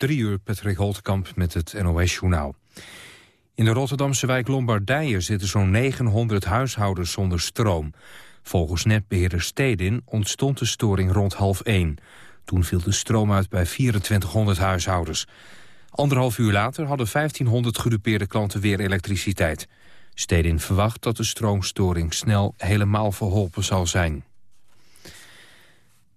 Drie uur Patrick Holtkamp met het NOS-journaal. In de Rotterdamse wijk Lombardije zitten zo'n 900 huishoudens zonder stroom. Volgens netbeheerder Stedin ontstond de storing rond half één. Toen viel de stroom uit bij 2400 huishoudens. Anderhalf uur later hadden 1500 gedupeerde klanten weer elektriciteit. Stedin verwacht dat de stroomstoring snel helemaal verholpen zal zijn.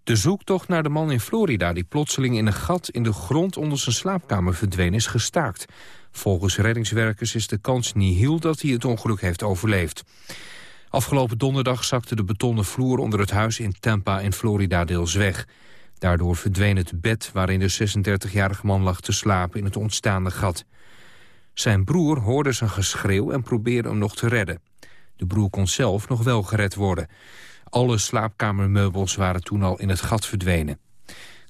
De zoektocht naar de man in Florida die plotseling in een gat in de grond onder zijn slaapkamer verdween is gestaakt. Volgens reddingswerkers is de kans niet heel dat hij het ongeluk heeft overleefd. Afgelopen donderdag zakte de betonnen vloer onder het huis in Tampa in Florida deels weg. Daardoor verdween het bed waarin de 36-jarige man lag te slapen in het ontstaande gat. Zijn broer hoorde zijn geschreeuw en probeerde hem nog te redden. De broer kon zelf nog wel gered worden. Alle slaapkamermeubels waren toen al in het gat verdwenen.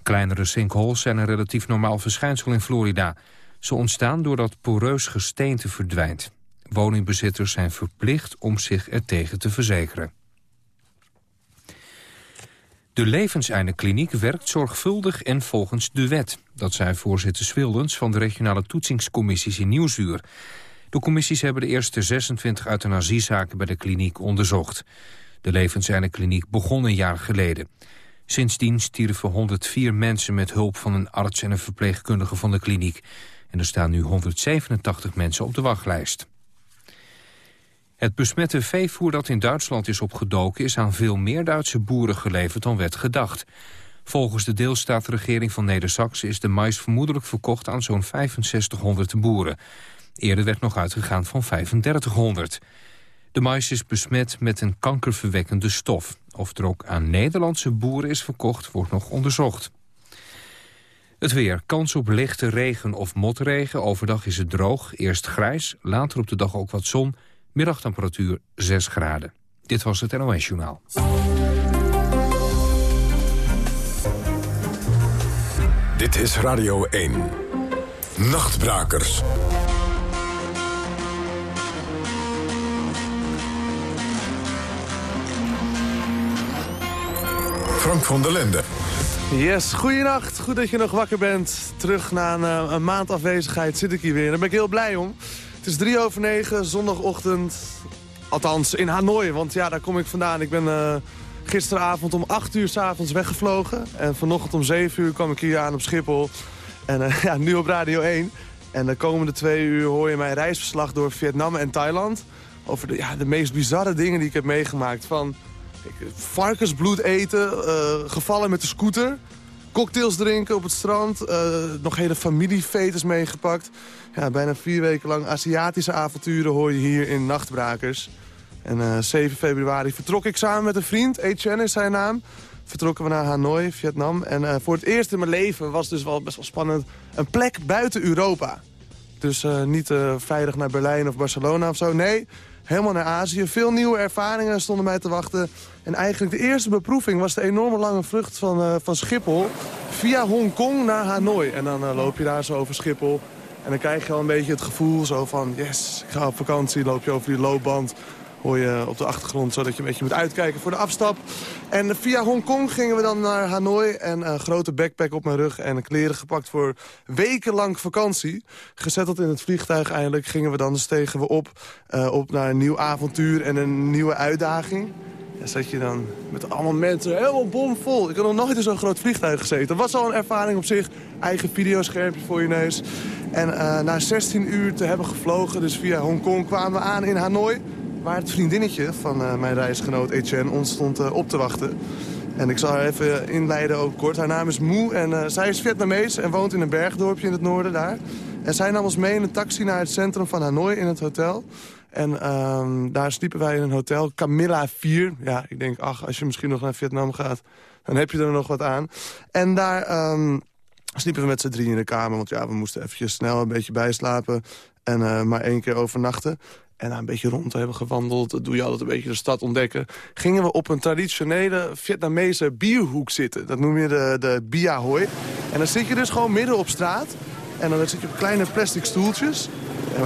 Kleinere sinkholes zijn een relatief normaal verschijnsel in Florida. Ze ontstaan doordat poreus gesteente verdwijnt. Woningbezitters zijn verplicht om zich ertegen te verzekeren. De Levenseindekliniek werkt zorgvuldig en volgens de wet. Dat zei voorzitter Swildens van de regionale toetsingscommissies in Nieuwsuur. De commissies hebben de eerste 26 euthanasiezaken bij de kliniek onderzocht. De Levenseindekliniek begon een jaar geleden. Sindsdien stierven 104 mensen met hulp van een arts en een verpleegkundige van de kliniek. En er staan nu 187 mensen op de wachtlijst. Het besmette veevoer dat in Duitsland is opgedoken... is aan veel meer Duitse boeren geleverd dan werd gedacht. Volgens de deelstaatregering van Neder-Saxe... is de mais vermoedelijk verkocht aan zo'n 6500 boeren. Eerder werd nog uitgegaan van 3500. De mais is besmet met een kankerverwekkende stof. Of er ook aan Nederlandse boeren is verkocht, wordt nog onderzocht. Het weer. Kans op lichte regen of motregen. Overdag is het droog. Eerst grijs, later op de dag ook wat zon. Middagtemperatuur 6 graden. Dit was het NOS Journaal. Dit is Radio 1. Nachtbrakers. Frank van der Linden. Yes, goeienacht. Goed dat je nog wakker bent. Terug na een, eh, een, maand afwezigheid zit ik hier weer. Daar ben ik heel blij om. Het is drie over negen, zondagochtend. Althans, in Hanoi, want ja, daar kom ik vandaan. Ik ben uh, gisteravond om acht uur s'avonds weggevlogen. En vanochtend om zeven uur kwam ik hier aan op Schiphol. En uh, ja, nu op Radio 1. En de komende twee uur hoor je mijn reisverslag door Vietnam en Thailand. Over de, ja, de meest bizarre dingen die ik heb meegemaakt. Van varkensbloed eten, uh, gevallen met de scooter... cocktails drinken op het strand, uh, nog hele familiefetes meegepakt. Ja, bijna vier weken lang Aziatische avonturen hoor je hier in Nachtbrakers. En uh, eh, 7 februari vertrok ik samen met een vriend, Etienne is zijn naam... vertrokken we naar Hanoi, Vietnam. En voor het eerst in mijn leven was dus wel best wel spannend... een plek buiten Europa. Dus niet veilig naar Berlijn of Barcelona of zo. Nee, helemaal naar Azië. Veel nieuwe ervaringen stonden mij te wachten. En eigenlijk de eerste beproeving was de enorme lange vlucht van, uh, van Schiphol... via Hongkong naar Hanoi. En dan uh, loop je daar zo over Schiphol. En dan krijg je al een beetje het gevoel zo van... yes, ik ga op vakantie, loop je over die loopband hoor je op de achtergrond, zodat je een beetje moet uitkijken voor de afstap. En via Hongkong gingen we dan naar Hanoi en een grote backpack op mijn rug en kleren gepakt voor wekenlang vakantie. Gezetteld in het vliegtuig eindelijk gingen we dan, stegen we op, uh, op naar een nieuw avontuur en een nieuwe uitdaging. En zat je dan met allemaal mensen helemaal bomvol. Ik had nog nooit in zo'n groot vliegtuig gezeten. Dat was al een ervaring op zich. Eigen videoschermpje voor je neus. En uh, na 16 uur te hebben gevlogen, dus via Hongkong, kwamen we aan in Hanoi waar het vriendinnetje van uh, mijn reisgenoot Etienne ons stond uh, op te wachten. En ik zal haar even inleiden ook kort. Haar naam is Moe en uh, zij is Vietnamees en woont in een bergdorpje in het noorden daar. En zij nam ons mee in een taxi naar het centrum van Hanoi in het hotel. En um, daar sliepen wij in een hotel, Camilla 4. Ja, ik denk, ach, als je misschien nog naar Vietnam gaat, dan heb je er nog wat aan. En daar um, sliepen we met z'n drie in de kamer, want ja, we moesten eventjes snel een beetje bijslapen. En maar één keer overnachten en daar een beetje rond hebben gewandeld... doe je altijd een beetje de stad ontdekken... gingen we op een traditionele Vietnamese bierhoek zitten. Dat noem je de, de Bia Hoi. En dan zit je dus gewoon midden op straat. En dan zit je op kleine plastic stoeltjes.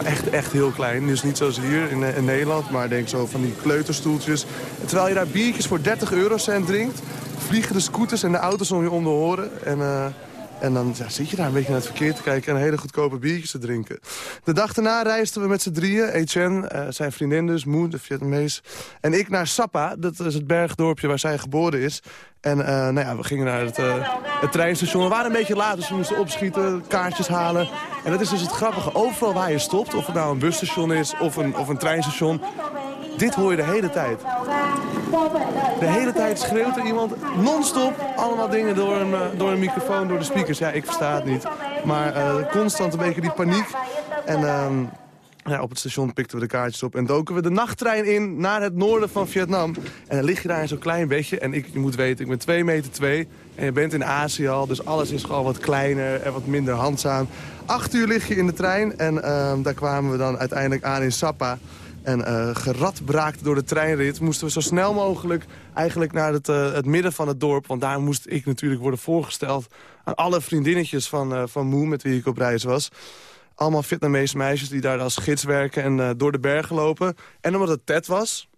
Echt, echt heel klein. Dus niet zoals hier in, in Nederland, maar denk zo van die kleuterstoeltjes. En terwijl je daar biertjes voor 30 eurocent drinkt... vliegen de scooters en de auto's om je om de horen. En... Uh, En dan zit je daar een beetje naar het verkeer te kijken... en hele goedkope biertjes te drinken. De dag daarna reisden we met z'n drieën. Etienne, uh, zijn vriendin dus, Moe, de Vietnamees... en ik naar Sapa, dat is het bergdorpje waar zij geboren is. En uh, nou ja, we gingen naar het, uh, het treinstation. We waren een beetje laat, dus we moesten opschieten, kaartjes halen. En dat is dus het grappige. Overal waar je stopt, of het nou een busstation is of een, of een treinstation... dit hoor je de hele tijd. De hele tijd schreeuwt er iemand non-stop allemaal dingen door een, uh, door een microfoon, door de speakers. Ja, ik versta het niet. Maar constant een beetje die paniek. En... ehm ja, op het station pikten we de kaartjes op en doken we de nachttrein in naar het noorden van Vietnam. En dan lig je daar in zo'n klein bedje. En ik, je moet weten, ik ben 2 meter 2 en je bent in Azië al. Dus alles is gewoon wat kleiner en wat minder handzaam. Acht uur lig je in de trein en uh, daar kwamen we dan uiteindelijk aan in Sapa. En uh, geradbraakt door de treinrit moesten we zo snel mogelijk eigenlijk naar het, uh, het midden van het dorp. Want daar moest ik natuurlijk worden voorgesteld aan alle vriendinnetjes van, uh, van Moe met wie ik op reis was allemaal Vietnamese meisjes die daar als gids werken en door de bergen lopen. En omdat het Tet was,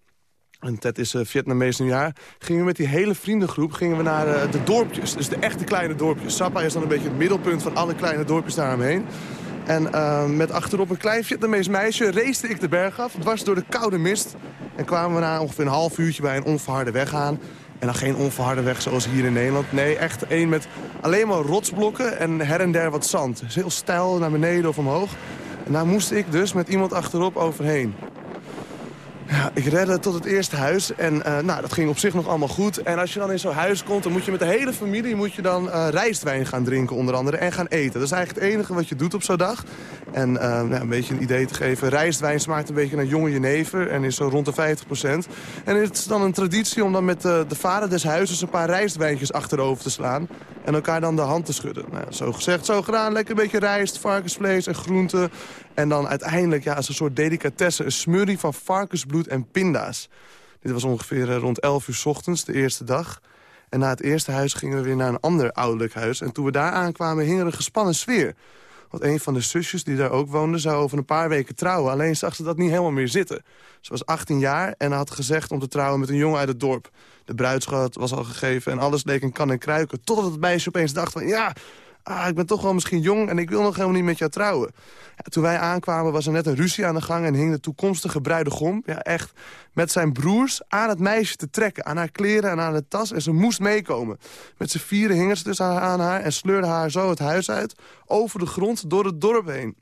en Tet is Vietnamees nieuwjaar, gingen we met die hele vriendengroep gingen we naar de dorpjes. Dus de echte kleine dorpjes. Sapa is dan een beetje het middelpunt van alle kleine dorpjes daaromheen. En met achterop een klein Vietnamees meisje race ik de berg af, dwars door de koude mist. En kwamen we na ongeveer een half uurtje bij een onverharde weg aan. En dan geen onverharde weg zoals hier in Nederland. Nee, echt één met alleen maar rotsblokken en her en der wat zand. Dus heel stijl naar beneden of omhoog. En daar moest ik dus met iemand achterop overheen. Ja, ik redde tot het eerste huis en uh, nou, dat ging op zich nog allemaal goed. En als je dan in zo'n huis komt, dan moet je met de hele familie moet je dan uh, rijstwijn gaan drinken onder andere en gaan eten. Dat is eigenlijk het enige wat je doet op zo'n dag. En uh, nou, een beetje een idee te geven, rijstwijn smaakt een beetje naar jonge jenever en is zo rond de 50% En het is dan een traditie om dan met de vader des huizes een paar rijstwijntjes achterover te slaan. En elkaar dan de hand te schudden. Nou, zo gezegd, zo gedaan. Lekker een beetje rijst, varkensvlees en groenten. En dan uiteindelijk ja, als een soort delicatesse een smurrie van varkensbloed en pinda's. Dit was ongeveer rond 11 uur ochtends, de eerste dag. En na het eerste huis gingen we weer naar een ander ouderlijk huis. En toen we daar aankwamen hing er een gespannen sfeer. Want een van de zusjes die daar ook woonde zou over een paar weken trouwen. Alleen zag ze dat niet helemaal meer zitten. Ze was 18 jaar en had gezegd om te trouwen met een jongen uit het dorp. De bruidschat was al gegeven en alles leek een kan en kruiken. Totdat het meisje opeens dacht van ja, ah, ik ben toch wel misschien jong en ik wil nog helemaal niet met jou trouwen. Toen wij aankwamen was er net een ruzie aan de gang en hing de toekomstige bruidegom... Ja, echt met zijn broers aan het meisje te trekken. Aan haar kleren en aan de tas en ze moest meekomen. Met z'n vieren hingen ze dus aan haar en sleurde haar zo het huis uit... over de grond door het dorp heen.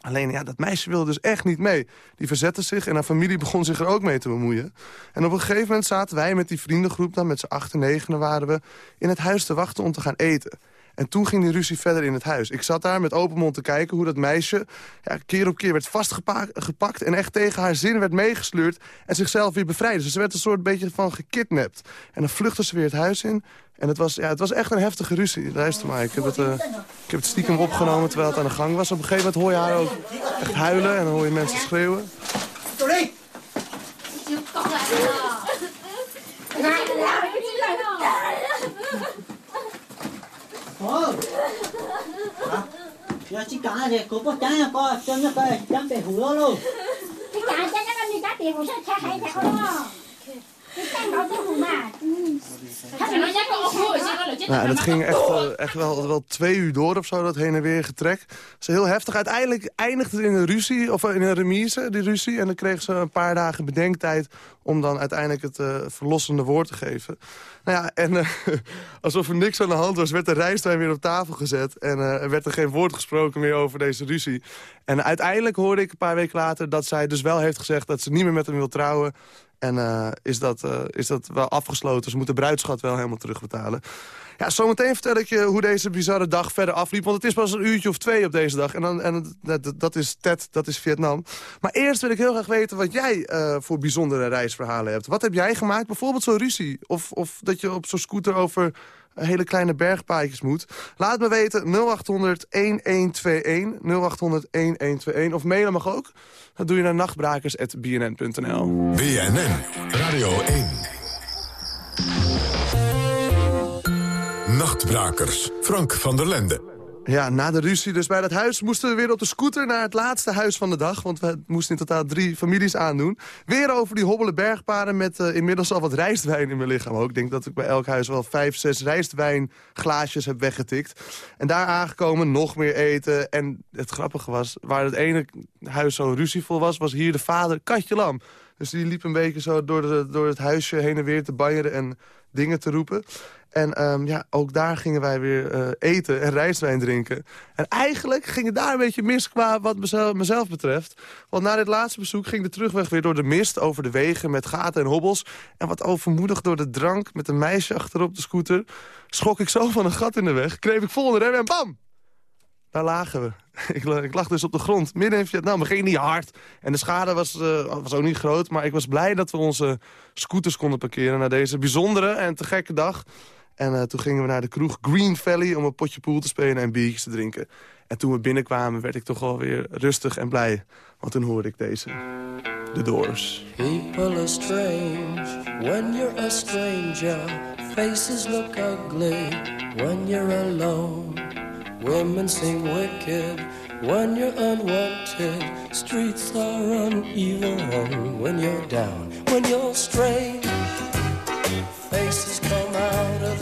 Alleen, ja, dat meisje wilde dus echt niet mee. Die verzette zich en haar familie begon zich er ook mee te bemoeien. En op een gegeven moment zaten wij met die vriendengroep... dan met z'n acht en negenen waren we in het huis te wachten om te gaan eten. En toen ging die ruzie verder in het huis. Ik zat daar met open mond te kijken hoe dat meisje ja, keer op keer werd vastgepakt... en echt tegen haar zin werd meegesleurd en zichzelf weer bevrijdde. Dus ze werd een soort beetje van gekidnapt. En dan vluchtte ze weer het huis in. En het was, ja, het was echt een heftige ruzie. Luister maar, ik heb, het, uh, ik heb het stiekem opgenomen terwijl het aan de gang was. Op een gegeven moment hoor je haar ook echt huilen en dan hoor je mensen schreeuwen. Sorry! Ồ Hả? Rồi chị cả thì cô có trái có cho nó coi dám bề hủ đó luôn Cái cả cho nó đi cá tiền của sao cha hay thật đó Nou, en het ging echt, echt wel, wel twee uur door of zo, dat heen en weer getrek. Ze heel heftig. Uiteindelijk eindigde het in een ruzie, of in een remise, die ruzie. En dan kreeg ze een paar dagen bedenktijd om dan uiteindelijk het uh, verlossende woord te geven. Nou ja, en uh, alsof er niks aan de hand was, werd de rijstwijn weer op tafel gezet. En er werd er geen woord gesproken meer over deze ruzie. En uiteindelijk hoorde ik een paar weken later dat zij dus wel heeft gezegd... dat ze niet meer met hem wil trouwen. En uh, is, dat, is dat wel afgesloten. Ze moeten de bruidschat wel helemaal terugbetalen. Ja, zometeen vertel ik je hoe deze bizarre dag verder afliep. Want het is pas een uurtje of twee op deze dag. En, dan, en dat, is Tet, dat is Vietnam. Maar eerst wil ik heel graag weten wat jij uh, voor bijzondere reisverhalen hebt. Wat heb jij gemaakt? Bijvoorbeeld zo'n ruzie. Of, of dat je op zo'n scooter over hele kleine bergpaadjes moet. Laat me weten 0800 1121 0800 1121 of mailen mag ook. Dat doe je naar nachtbrakers.bnn.nl. BNN Radio 1. Nachtbrakers, Frank van der Lende. Ja, na de ruzie dus bij dat huis moesten we weer op de scooter naar het laatste huis van de dag. Want we moesten in totaal drie families aandoen. Weer over die hobbele bergpaden met uh, inmiddels al wat rijstwijn in mijn lichaam ook. Ik denk dat ik bij elk huis wel vijf, zes rijstwijnglaasjes heb weggetikt. En daar aangekomen nog meer eten. En het grappige was, waar het ene huis zo ruzievol was... was hier de vader Katje Lam. Dus die liep een beetje zo door, door het huisje heen en weer te banjeren en dingen te roepen. En um, ja, ook daar gingen wij weer uh, eten en rijstwijn drinken. En eigenlijk ging het daar een beetje mis qua wat mezelf, betreft. Want na dit laatste bezoek ging de terugweg weer door de mist... over de wegen met gaten en hobbels. En wat overmoedig door de drank met een meisje achterop de scooter... schok ik zo van een gat in de weg, kreeg ik vol in en bam! Daar lagen we. ik, ik, lag dus op de grond, midden in Vietnam. Het ging niet hard. En de schade was, uh, was ook niet groot. Maar ik was blij dat we onze scooters konden parkeren... na deze bijzondere en te gekke dag. En uh, toen gingen we naar de kroeg Green Valley... om een potje pool te spelen en biertjes te drinken. En toen we binnenkwamen werd ik toch wel weer rustig en blij. Want toen hoorde ik deze. The Doors. People are strange when you're a stranger. Faces look ugly when you're alone. Women seem wicked when you're unwanted. Streets are uneven when you're down. When you're strange, faces come out.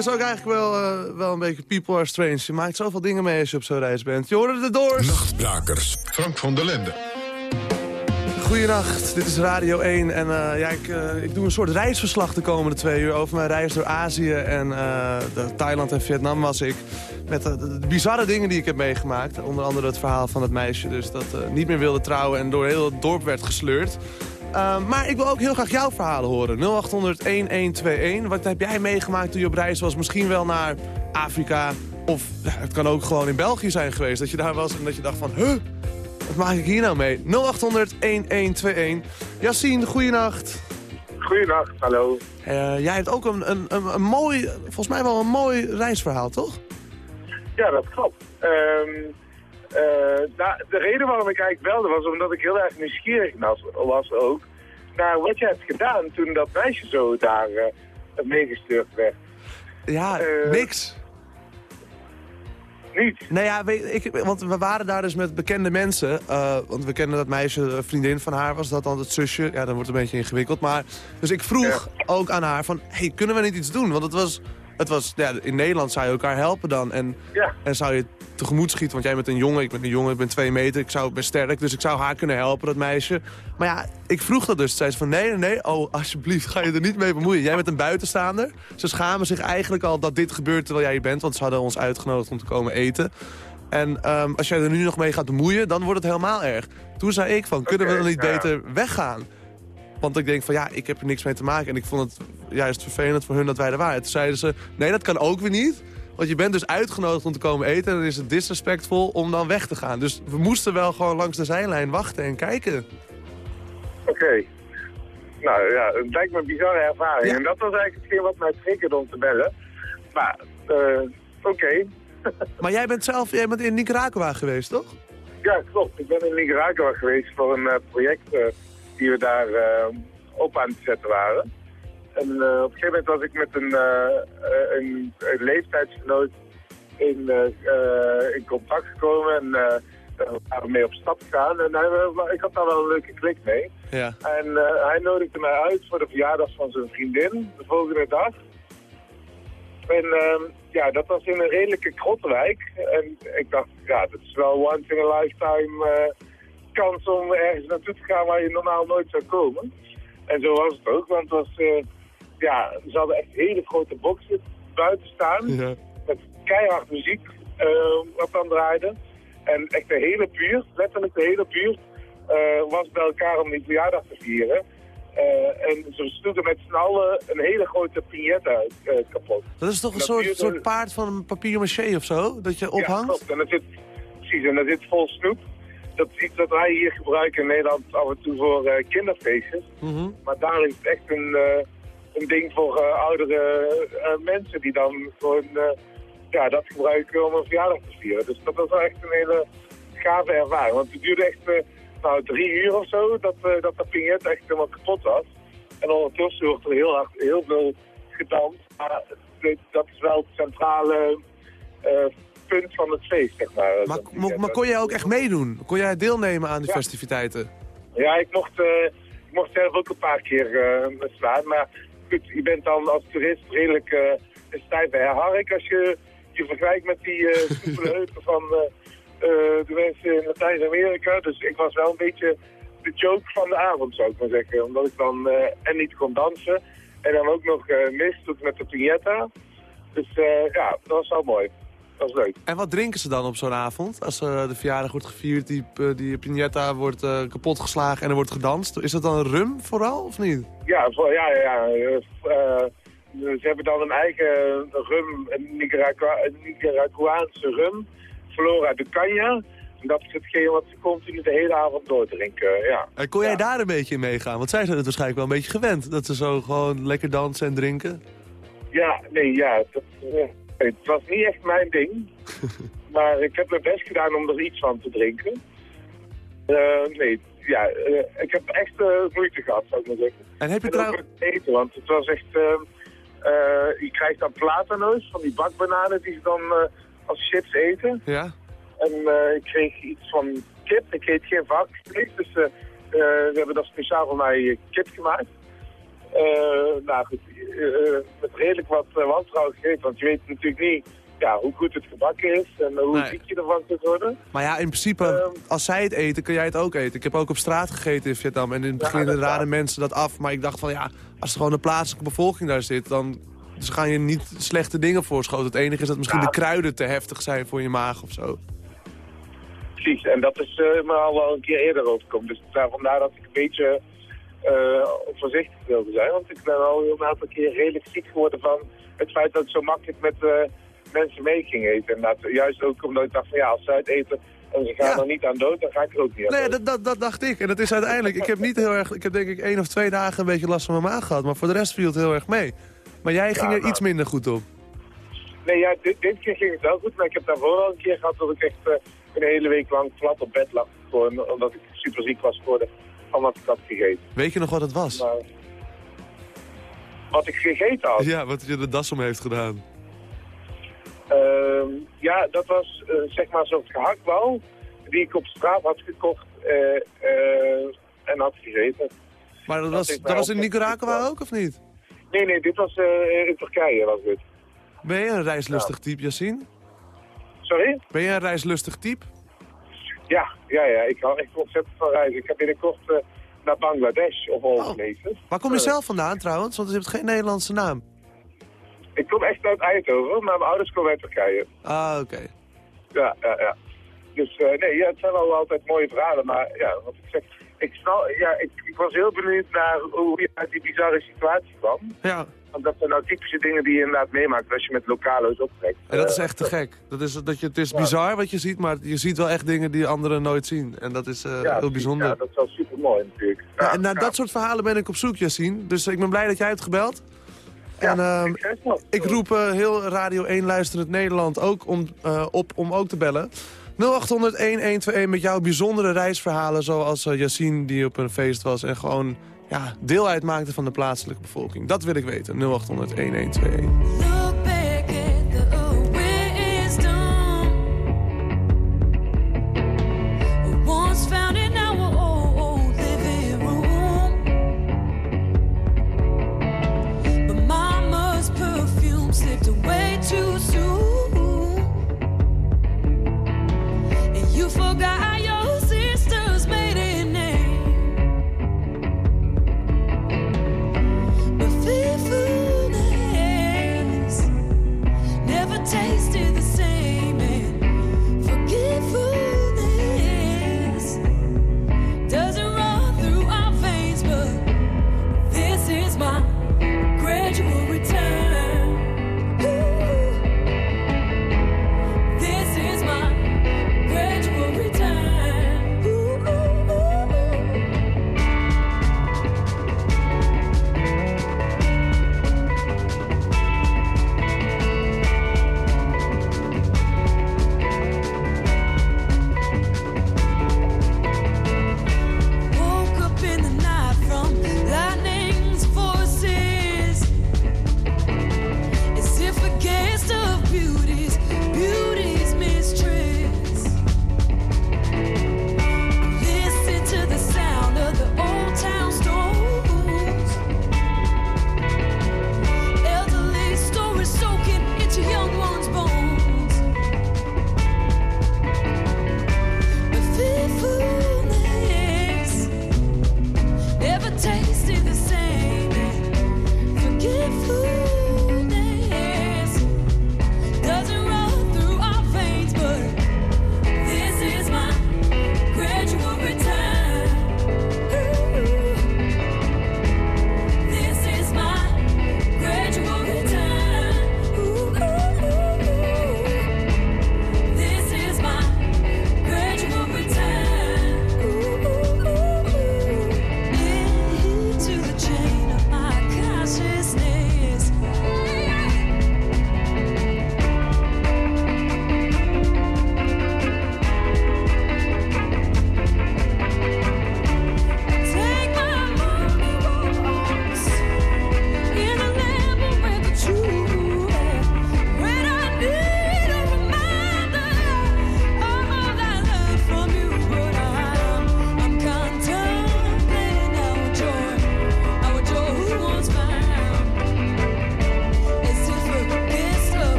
Is, het is ook eigenlijk wel, uh, wel een beetje people are strange. Je maakt zoveel dingen mee als je op zo'n reis bent. Je hoorde de Doors. Nachtbrakers. Frank van der Lende. Goedenacht, dit is Radio 1 en uh, ja, ik, uh, ik doe een soort reisverslag de komende twee uur... over mijn reis door Azië en uh, de Thailand en Vietnam was ik. Met de bizarre dingen die ik heb meegemaakt. Onder andere het verhaal van het meisje dus dat niet meer wilde trouwen... en door heel het dorp werd gesleurd. Maar ik wil ook heel graag jouw verhalen horen. 0800-1121. Wat heb jij meegemaakt toen je op reis was? Misschien wel naar Afrika. Of ja, het kan ook gewoon in België zijn geweest. Dat je daar was en dat je dacht van... Huh? Wat maak ik hier nou mee? 0800-1121. Yassine, goeienacht. Goeienacht, hallo. Uh, jij hebt ook een, een, een, een, mooi, volgens mij wel een mooi reisverhaal, toch? Ja, dat klopt. Um, uh, nou, de reden waarom ik eigenlijk belde was omdat ik heel erg nieuwsgierig was, was ook... naar wat je hebt gedaan toen dat meisje zo daar uh, meegestuurd werd. Ja, niks. Niet? Nou ja, weet, ik, want we waren daar dus met bekende mensen. Uh, want we kennen dat meisje, een vriendin van haar was dat dan het zusje. Ja, dan wordt het een beetje ingewikkeld. Maar, dus ik vroeg ja. ook aan haar van, hey, kunnen we niet iets doen? Want het was, het was ja, in Nederland zou je elkaar helpen dan. En, ja. en zou je tegemoet schieten, want jij bent een jongen, ik ben een jongen, ik ben twee meter. Ik zou, ben sterk, dus ik zou haar kunnen helpen, dat meisje. Maar ja, ik vroeg dat dus. Zei ze van, nee, nee, nee, oh, alsjeblieft, ga je er niet mee bemoeien. Jij bent een buitenstaander. Ze schamen zich eigenlijk al dat dit gebeurt terwijl jij hier bent, want ze hadden ons uitgenodigd om te komen eten. En um, als jij er nu nog mee gaat bemoeien, dan wordt het helemaal erg. Toen zei ik van, kunnen okay, we dan niet ja. beter weggaan? Want ik denk van, ja, ik heb er niks mee te maken. En ik vond het juist vervelend voor hun dat wij er waren. Toen zeiden ze, nee, dat kan ook weer niet. Want je bent dus uitgenodigd om te komen eten... en dan is het disrespectvol om dan weg te gaan. Dus we moesten wel gewoon langs de zijlijn wachten en kijken. Oké. Nou ja, het lijkt me een bizarre ervaring. Ja. En dat was eigenlijk hetgeen wat mij triggerde om te bellen. Maar, eh, oké. Maar jij bent zelf jij bent in Nicaragua geweest, toch? Ja, klopt. Ik ben in Nicaragua geweest voor een eh, project eh, die we daar eh, op aan het zetten waren. En eh, op een gegeven moment was ik met een, eh, een, een leeftijdsgenoot in, in contact gekomen en eh, we waren mee op stap gegaan. En hij, ik had daar wel een leuke klik mee. Ja. En hij nodigde mij uit voor de verjaardag van zijn vriendin, de volgende dag. En ehm, ja, dat was in een redelijke krottenwijk. En ik dacht, ja, dat is wel once in a lifetime kans om ergens naartoe te gaan waar je normaal nooit zou komen. En zo was het ook, want het was, eh, ja, ze hadden echt hele grote boxen buiten staan. Ja. Met keihard muziek eh, wat dan draaide. En echt de hele buurt, letterlijk de hele buurt, eh, was bij elkaar om die verjaardag te vieren. Eh, en ze sloegen met z'n allen een hele grote piñata eh, kapot. Dat is toch een Dat soort, soort paard van een papier-maché of zo? Dat je Ja, ophangt? klopt. En dat zit, precies, en dat zit vol snoep. Dat is iets dat wij hier gebruiken in Nederland af en toe voor eh, kinderfeestjes. Mhm. Maar daar is het echt een, eh, een ding voor eh, oudere mensen die dan gewoon ja, dat gebruiken om een verjaardag te vieren. Dus dat was wel echt een hele gave ervaring. Want het duurde echt nou, drie uur of zo dat, dat de echt helemaal kapot was. En ondertussen wordt er heel, hard, heel veel gedanst. Maar dat is wel het centrale van het feest, zeg maar. Maar, kon jij ook echt meedoen? Kon jij deelnemen aan de Ja. festiviteiten? Ja, ik mocht, eh, ik mocht zelf ook een paar keer eh slaan. Maar goed, je bent dan als toerist redelijk eh een stijve herharik als je je vergelijkt met die soepele heupen van de mensen in Latijns-Amerika. Dus ik was wel een beetje de joke van de avond, zou ik maar zeggen. Omdat ik dan en niet kon dansen en dan ook nog mist, ook met de piñata. Dus ja, dat was wel mooi. Dat was leuk. En wat drinken ze dan op zo'n avond? Als eh, de verjaardag wordt gevierd, die, eh, die piñata wordt eh, kapotgeslagen en er wordt gedanst. Is dat dan rum vooral, of niet? Ja, voor, ja, ja. ze hebben dan een eigen rum, een, Nicaragua, een Nicaraguaanse rum, Flora de Caña. En dat is hetgeen wat ze continu de hele avond doordrinken, ja. En kon jij Ja. daar een beetje in meegaan? Want zij zijn het waarschijnlijk wel een beetje gewend. Dat ze zo gewoon lekker dansen en drinken. Ja, nee, ja. Dat, het was niet echt mijn ding. maar ik heb mijn best gedaan om er iets van te drinken. Eh, nee, ja, eh, ik heb echt eh, moeite gehad, zou ik maar zeggen. En heb je trouwens... eten, want het was echt... eh, eh, je krijgt dan platano's, van die bakbananen die ze dan als chips eten. Ja? En ik kreeg iets van kip. Ik eet geen varkensvlees, dus we hebben dat speciaal voor mij kip gemaakt. Eh, nou goed, eh, eh, met redelijk wat wantrouwen gegeten, want je weet natuurlijk niet ja, hoe goed het gebakken is en eh, hoe Nee. ziek je ervan kunt worden. Maar ja, in principe, Ehm. als zij het eten, kun jij het ook eten. Ik heb ook op straat gegeten in Vietnam. En in het begin dat raden mensen dat af. Maar ik dacht van ja, als er gewoon de plaatselijke bevolking daar zit... dan dus gaan je niet slechte dingen voorschoten. Het enige is dat misschien Ja. de kruiden te heftig zijn voor je maag of zo. Precies, en dat is eh, me al wel een keer eerder overkomen. Dus daar, vandaar dat ik een beetje eh, voorzichtig wilde zijn. Want ik ben al een aantal keer redelijk ziek geworden van het feit dat ik zo makkelijk met eh, mensen mee ging eten. En dat, juist ook omdat ik dacht van ja, als zij het eten en ze gaan Ja. er niet aan dood, dan ga ik er ook niet aan Nee, dood. dat, dat, dat dacht ik. En dat is uiteindelijk... Ik heb niet heel erg... Ik heb denk ik één of twee dagen een beetje last van mijn maag gehad. Maar voor de rest viel het heel erg mee. Maar jij ging Ja, er nou. iets minder goed op. Nee, ja, dit, dit keer ging het wel goed, maar ik heb daarvoor al een keer gehad dat ik echt eh, een hele week lang plat op bed lag. Gewoon omdat ik super ziek was geworden van wat ik had gegeten. Weet je nog wat het was? Maar, wat ik gegeten had. Ja, wat je de das om heeft gedaan. Ehm, ja, dat was eh, zeg maar zo'n gehaktbal die ik op straat had gekocht eh, eh, en had gegeten. Maar dat Dat was, dat was in Nicaragua ook, of niet? Nee, nee, dit was in Turkije was dit. Ben je een reislustig type, Yassine? Sorry? Ben je een reislustig type? Ja, ja, ja, ik hou echt ontzettend van reizen. Ik ga binnenkort eh, naar Bangladesh of all Oh. Waar kom je Eh, zelf vandaan trouwens? Want je hebt geen Nederlandse naam. Ik kom echt uit Eindhoven, maar mijn ouders komen uit Turkije. Ah, oké. Ja, ja, ja. Dus eh, nee, ja, het zijn wel altijd mooie verhalen, maar ja, wat ik zeg, ik, snap, ja, ik, ik was heel benieuwd naar hoe je uit die bizarre situatie kwam. Ja. Want dat zijn nou typische dingen die je inderdaad meemaakt als je met lokalo's optrekt. En dat is Eh, echt te gek. Dat is, dat je, het is bizar wat je ziet, maar je ziet wel echt dingen die anderen nooit zien. En dat is eh, heel bijzonder. Ja, dat is wel super mooi natuurlijk. Ja, en naar dat soort verhalen ben ik op zoek, Yassine. Dus ik ben blij dat jij hebt gebeld. en ehm, ik roep eh, heel Radio 1 luisterend Nederland ook om, op om ook te bellen. 0800-1121 met jouw bijzondere reisverhalen zoals Yassine die op een feest was... en gewoon ja, deel uitmaakte van de plaatselijke bevolking. Dat wil ik weten. 0800 1121.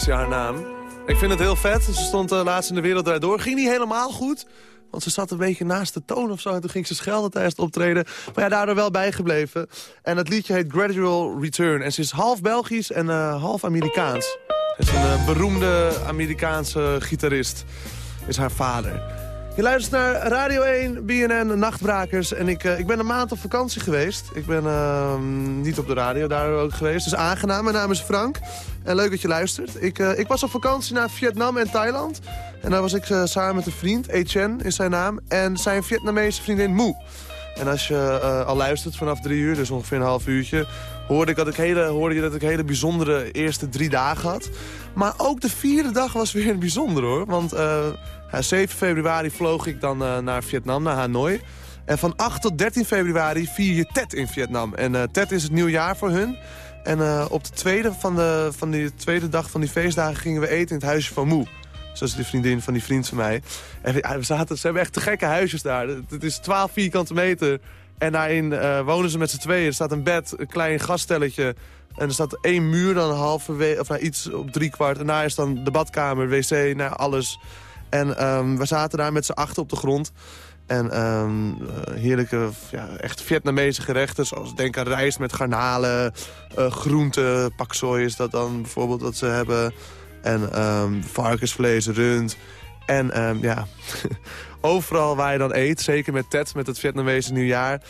Is haar naam. Ik vind het heel vet. Ze stond uh, laatst in de wereld Draait door. Ging niet helemaal goed. Want ze zat een beetje naast de toon of zo. En toen ging ze schelden tijdens het optreden. Maar ja, daardoor wel bijgebleven. En het liedje heet Gradual Return. En ze is half Belgisch en uh, half Amerikaans. Ze is een uh, beroemde Amerikaanse gitarist. Is haar vader. Je luistert naar Radio 1, BNN, Nachtbrakers. En ik, uh, ik ben een maand op vakantie geweest. Ik ben uh, niet op de radio, daar ook geweest. Dus aangenaam, mijn naam is Frank. En leuk dat je luistert. Ik, uh, ik was op vakantie naar Vietnam en Thailand. En daar was ik uh, samen met een vriend, Etienne is zijn naam. En zijn Vietnamese vriendin Moe. En als je al luistert vanaf drie uur, dus ongeveer een half uurtje... Hoorde, ik dat ik hele, hoorde je dat ik hele bijzondere eerste drie dagen had. Maar ook de vierde dag was weer bijzonder hoor. Want 7 februari vloog ik dan uh, naar Vietnam, naar Hanoi. En van 8 tot 13 februari vier je Tet in Vietnam. En uh, Tet is het nieuwjaar voor hun. En uh, op de tweede, van de, van die tweede dag van die feestdagen gingen we eten in het huisje van Moe. Zoals die vriendin van die vriend van mij. En ja, we zaten, ze hebben echt te gekke huisjes daar. Het is 12 vierkante meter. En daarin eh, wonen ze met z'n tweeën. Er staat een bed, een klein gaststelletje. En er staat één muur dan halverwege, of nou, iets op drie kwart. En daar is dan de badkamer, wc, nou, alles. En ehm, we zaten daar met z'n achter op de grond. En ehm, eh, heerlijke, ja, echt Vietnamese gerechten. Zoals denk aan rijst met garnalen, eh groenten, paksoi is dat dan bijvoorbeeld wat ze hebben. En ehm, varkensvlees, rund. En ja, overal waar je dan eet, zeker met Ted, met het Vietnamese nieuwjaar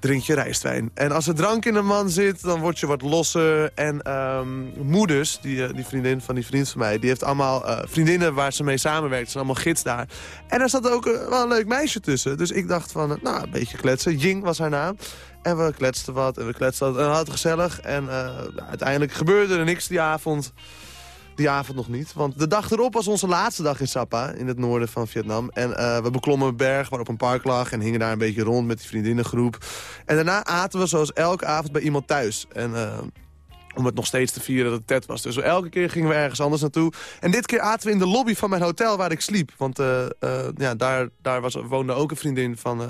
drink je rijstwijn. En als er drank in de man zit, dan word je wat losser. En ehm, moeders, die, eh, die vriendin van die vriend van mij... die heeft allemaal eh, vriendinnen waar ze mee samenwerkt. Ze zijn allemaal gids daar. En daar zat ook eh, wel een leuk meisje tussen. Dus ik dacht van, nou, een beetje kletsen. Jing was haar naam. En we kletsten wat en we kletsten wat. En we het gezellig. En uiteindelijk gebeurde er niks die avond. Die avond nog niet. Want de dag erop was onze laatste dag in Sapa, in het noorden van Vietnam. En eh, we beklommen een berg waarop een park lag en hingen daar een beetje rond met die vriendinnengroep. En daarna aten we zoals elke avond bij iemand thuis. En eh, om het nog steeds te vieren dat het Ted was. Dus elke keer gingen we ergens anders naartoe. En dit keer aten we in de lobby van mijn hotel waar ik sliep. Want eh, ja, daar, daar was, woonde ook een vriendin van,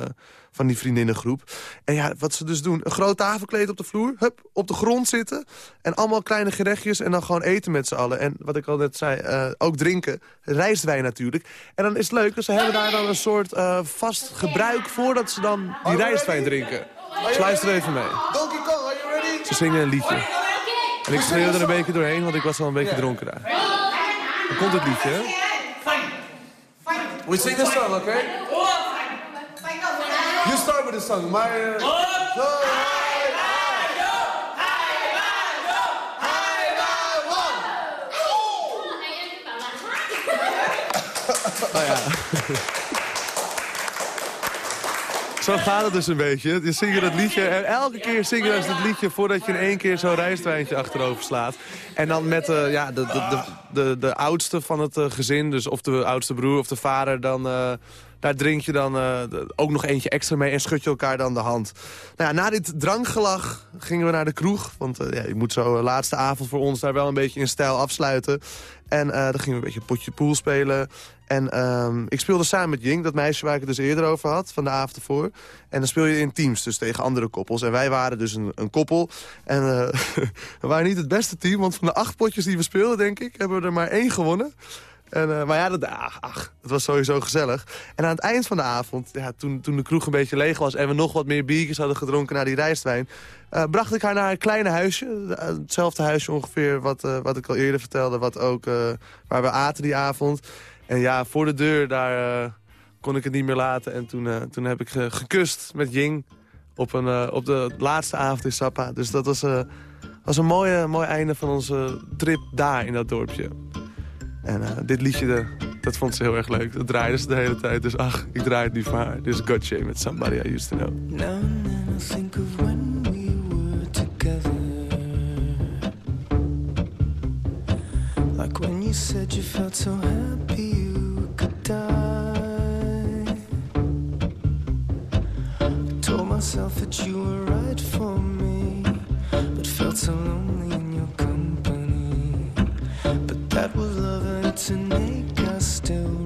van die vriendinnengroep. En ja, wat ze dus doen, een groot tafelkleed op de vloer. Hup, op de grond zitten. En allemaal kleine gerechtjes en dan gewoon eten met z'n allen. En wat ik al net zei, eh, ook drinken. Rijstwijn natuurlijk. En dan is het leuk, dus ze hebben daar dan een soort eh, vast gebruik... voordat ze dan die rijstwijn drinken. Dus luister even mee. Donkey Kong, are you ready? Ze zingen een liedje. En ik schreeuwde er een beetje doorheen, want ik was al een beetje dronken daar. Dan komt het liedje, hè? We sing a song, okay? With the song. My. Uh, Nou ja. Zo gaat het dus een beetje. Je zingen dat liedje en elke keer zingen ze het liedje... voordat je in één keer zo'n rijstwijntje achterover slaat. En dan met eh, ja, de, de, de, de, de oudste van het eh, gezin, dus of de oudste broer of de vader... dan, eh, daar drink je dan eh, ook nog eentje extra mee en schud je elkaar dan de hand. Nou ja, na dit drankgelag gingen we naar de kroeg. Want eh, ja, je moet zo de laatste avond voor ons daar wel een beetje in stijl afsluiten. En eh, dan gingen we een beetje potje pool spelen. En ehm, ik speelde samen met Jing, dat meisje waar ik het dus eerder over had, van de avond ervoor. En dan speel je in teams, dus tegen andere koppels. En wij waren dus een, een koppel. En eh, we waren niet het beste team, want van de acht potjes die we speelden, denk ik, hebben we er maar één gewonnen. En, eh, maar ja, dat, ach, het was sowieso gezellig. En aan het eind van de avond, ja, toen, toen de kroeg een beetje leeg was... en we nog wat meer biertjes hadden gedronken na die rijstwijn... eh, bracht ik haar naar een kleine huisje. Eh, hetzelfde huisje ongeveer wat, wat ik al eerder vertelde... Wat ook, waar we aten die avond. En ja, voor de deur, daar kon ik het niet meer laten. En toen, toen heb ik ge- gekust met Jing op, een, op de laatste avond in Sapa. Dus dat was, was een mooie, mooi einde van onze trip daar in dat dorpje. En eh, dit liedje, de, dat vond ze heel erg leuk. Dat draaide ze de hele tijd. Dus ach, ik draai het nu voor haar. Dit is Gotcha met Somebody I Used To Know. Now and then I think of when we were together. Like when you said you felt so happy you could die. I told myself that you were right for me, but felt so lonely still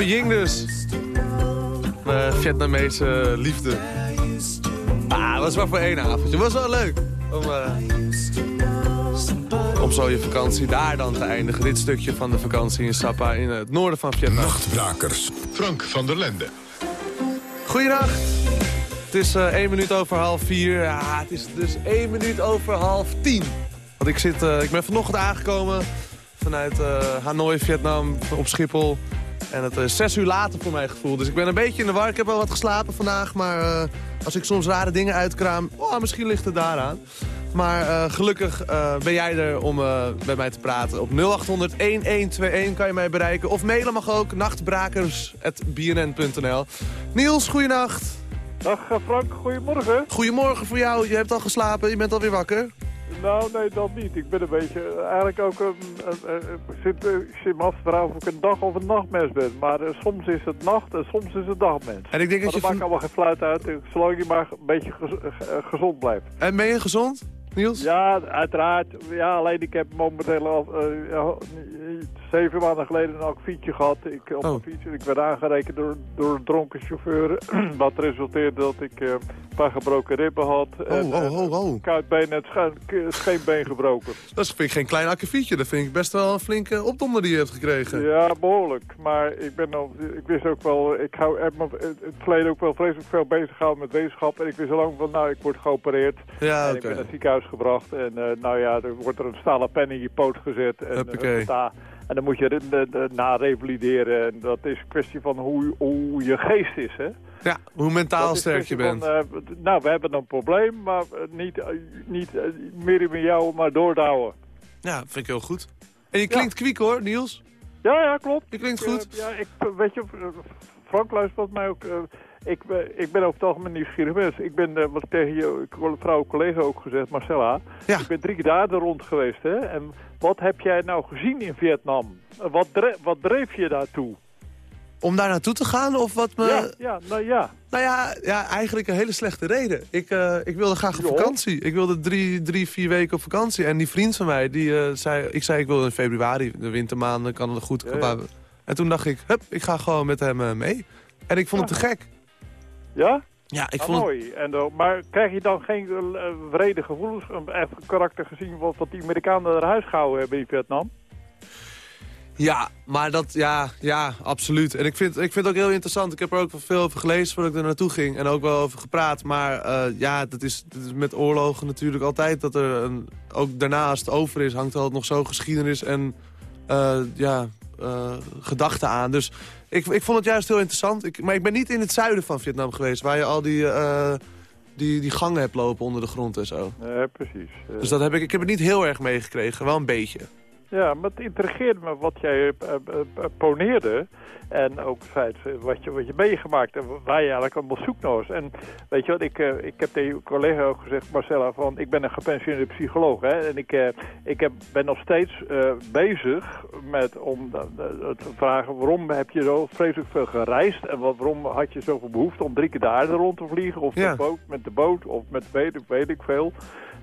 Voor Ying dus. Uh, Vietnamese liefde. Ah, dat was maar voor één avondje. was wel leuk. Om, eh, om zo je vakantie daar dan te eindigen. Dit stukje van de vakantie in Sapa in het noorden van Vietnam. Nachtbrakers. Frank van der Lende. Goeiedag. Het is eh 1 minuut over half 4. Ja, het is dus 1 minuut over half 10. Want ik, zit, eh, ik ben vanochtend aangekomen vanuit eh, Hanoi, Vietnam, op Schiphol. En het is 6 uur later voor mijn gevoel. Dus ik ben een beetje in de war. Ik heb wel wat geslapen vandaag. Maar eh, als ik soms rare dingen uitkraam, oh, misschien ligt het daaraan. Maar eh, gelukkig eh, ben jij er om met mij te praten. Op 0800-1121 kan je mij bereiken. Of mailen mag ook, nachtbrakers.bnn.nl. Niels, goeienacht. Dag Frank, goedemorgen. Goedemorgen voor jou. Je hebt al geslapen, je bent alweer wakker. Nou, nee, dat niet. Ik ben een beetje, eigenlijk ook, een, een, een- ik zit, eh, zit me af te vragen of ik een dag- of een nachtmens ben. Maar eh, soms is het nacht en soms is het dagmens. En ik denk dat je maakt van... allemaal geen fluit uit, zolang je maar een beetje gez- eh, gezond blijft. En ben je gezond, Niels? Ja, uiteraard. Ja, alleen ik heb momenteel al eh, zeven maanden geleden een akkefietje gehad. Ik, op Oh. mijn fiets, ik werd aangerekend door, door een dronken chauffeur. wat resulteerde dat ik eh, een paar gebroken ribben had. en, Oh, oh, oh, oh. kuitbeen en scheenbeen gebroken. Dat vind ik geen klein akkefietje. Dat vind ik best wel een flinke opdonder die je hebt gekregen. Ja, behoorlijk. Maar ik, ben al, ik wist ook wel, ik hou, heb me in het verleden ook wel vreselijk veel bezig gehouden met wetenschap. En ik wist al lang van, nou, ik word geopereerd. Ja, oké. ik ben naar het ziekenhuis gebracht. En eh, nou ja, er wordt er een stalen pen in je poot gezet. En, eh, en dan moet je na revalideren. En dat is een kwestie van hoe, hoe je geest is, hè. Ja, hoe mentaal sterk je bent. Van, eh, nou, we hebben een probleem, maar niet, niet meer met jou, maar doordouwen. Ja, vind ik heel goed. En je klinkt kwiek hoor, Niels. Ja, ja, klopt. Je klinkt goed. ja, ik, weet je, Frank luistert mij ook... eh, ik, ben- ik ben over het algemeen nieuwsgierig mens. Ik ben, eh, wat tegen je vrouw collega ook gezegd, Marcella. Ja. Ik ben drie keer daar rond geweest, hè. En wat heb jij nou gezien in Vietnam? Eh, Wat, dre- wat dreef je daartoe? Om daar naartoe te gaan of wat me... Ja, ja, nou ja. Nou ja, ja, eigenlijk een hele slechte reden. Ik, eh, ik wilde graag op vakantie. Ik wilde drie, drie, vier weken op vakantie. En die vriend van mij, die, eh, zei, ik zei ik wil in februari, de wintermaanden, kan het goed. Ja, ja. En toen dacht ik, hup, ik ga gewoon met hem eh, mee. En ik vond het te gek. Ja? Ja, ik Ah, vond mooi. En, eh, maar krijg je dan geen eh, wrede gevoelens, karakter gezien wat, wat die Amerikanen naar huis gehouden hebben in Vietnam? Ja, maar dat, ja, ja, absoluut. En ik vind, ik vind het ook heel interessant. Ik heb er ook wel veel over gelezen voordat ik er naartoe ging. En ook wel over gepraat. Maar ja, dat is, dat is met oorlogen natuurlijk altijd dat er, een, ook daarna als het over is, hangt altijd nog zo geschiedenis en ja, gedachten aan. Dus ik, ik vond het juist heel interessant. Ik, maar ik ben niet in het zuiden van Vietnam geweest, waar je al die, eh, die, die gangen hebt lopen onder de grond en zo. Nee, precies. Dus dat heb ik, ik heb het niet heel erg meegekregen, wel een beetje. Ja, maar het intrigeerde me wat jij eh, eh, eh, poneerde. En ook het feit wat je, wat je meegemaakt en waar je eigenlijk allemaal zoekt naar was. En weet je wat, ik, ik heb tegen je collega ook gezegd, Marcella, van ik ben een gepensioneerde psycholoog. Hè, en ik, ik heb, ben nog steeds bezig met om te vragen waarom heb je zo vreselijk veel gereisd. En wat, waarom had je zoveel behoefte om drie keer de aarde rond te vliegen. Of Ja. de boot, met de boot of met weet, ik- weet ik veel.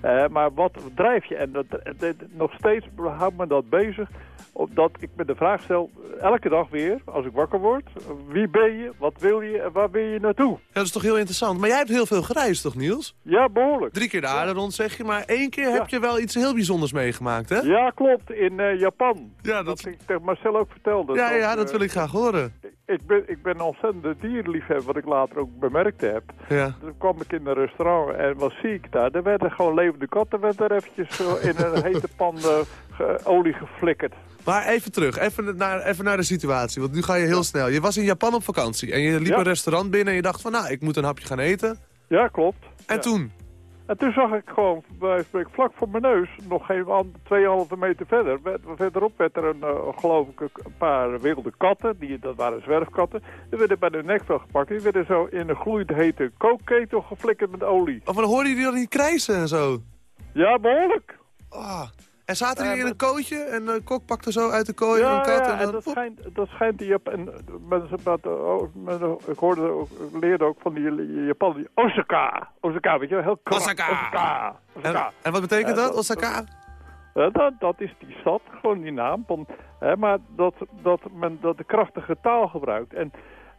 Eh, maar wat drijf je? En dat, dat- nog steeds houdt me dat bezig. Omdat ik me de vraag stel, elke dag weer, als ik wakker word. Wie ben je? Wat wil je? En waar wil je naartoe? Ja, dat is toch heel interessant. Maar jij hebt heel veel gereisd, toch Niels? Ja, behoorlijk. Drie keer de aarde rond, zeg je. Maar één keer heb je wel iets heel bijzonders meegemaakt, hè? Ja, klopt. In eh, Japan. Ja, dat ik tegen Marcel ook vertelde. Ja, ja, eh, dat wil ik graag horen. Ik ben, ik ben een ontzettende dierenliefhebber, wat ik later ook bemerkt heb. Ja. Toen kwam ik in een restaurant en wat zie ik daar? Er werden gewoon levende katten werd er eventjes eh, in een hete pan eh, ge- olie geflikkerd. Maar even terug, even naar, even naar de situatie. Want nu ga je heel snel. Je was in Japan op vakantie en je liep Ja. een restaurant binnen en je dacht van... nou, ik moet een hapje gaan eten. Ja, klopt. En Ja. toen? En toen zag ik gewoon, bij spreken, vlak voor mijn neus, nog geen 2,5 meter verder, verderop werd er een, eh, geloof ik, een paar wilde katten, die, dat waren zwerfkatten, die werden bij de nekvel gepakt, die werden zo in een gloeiend hete kookketel geflikkerd met olie. Of dan hoorde je die dan niet krijsen en zo? Ja, behoorlijk. Ah. En zaten die in een kootje en de kok pakte zo uit de kooi ja, een kat ja, en en dat schijnt, dat schijnt die Japan, mensen, ik hoorde ook, ik leerde ook van die Japan, die Osaka, Osaka, weet je wel, heel krap. Osaka. Osaka. En, Osaka. en wat betekent dat, Osaka? Eh, dat, dat is die stad, gewoon die naam. Van, hè, maar dat, dat men dat de krachtige taal gebruikt. En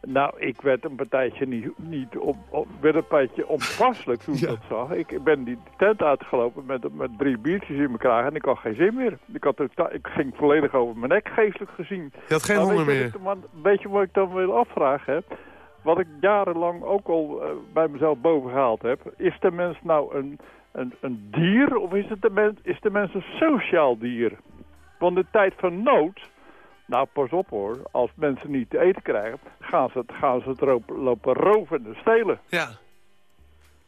nou, ik werd een partijtje niet, niet op, op, werd een partijtje onpasselijk toen ik dat zag. Ik, ben die tent uitgelopen met, met drie biertjes in mijn kraag en ik had geen zin meer. Ik, had ik ging volledig over mijn nek, geestelijk gezien. Je had geen honger meer. maar weet je wat ik dan wil afvragen heb? Wat ik jarenlang ook al eh, bij mezelf boven gehaald heb. Is de mens nou een, een, een dier of is, het de mens, is de mens een sociaal dier? Want de tijd van nood, nou pas op hoor, als mensen niet te eten krijgen, gaan ze het, gaan ze het ropen- lopen roven en stelen. Ja.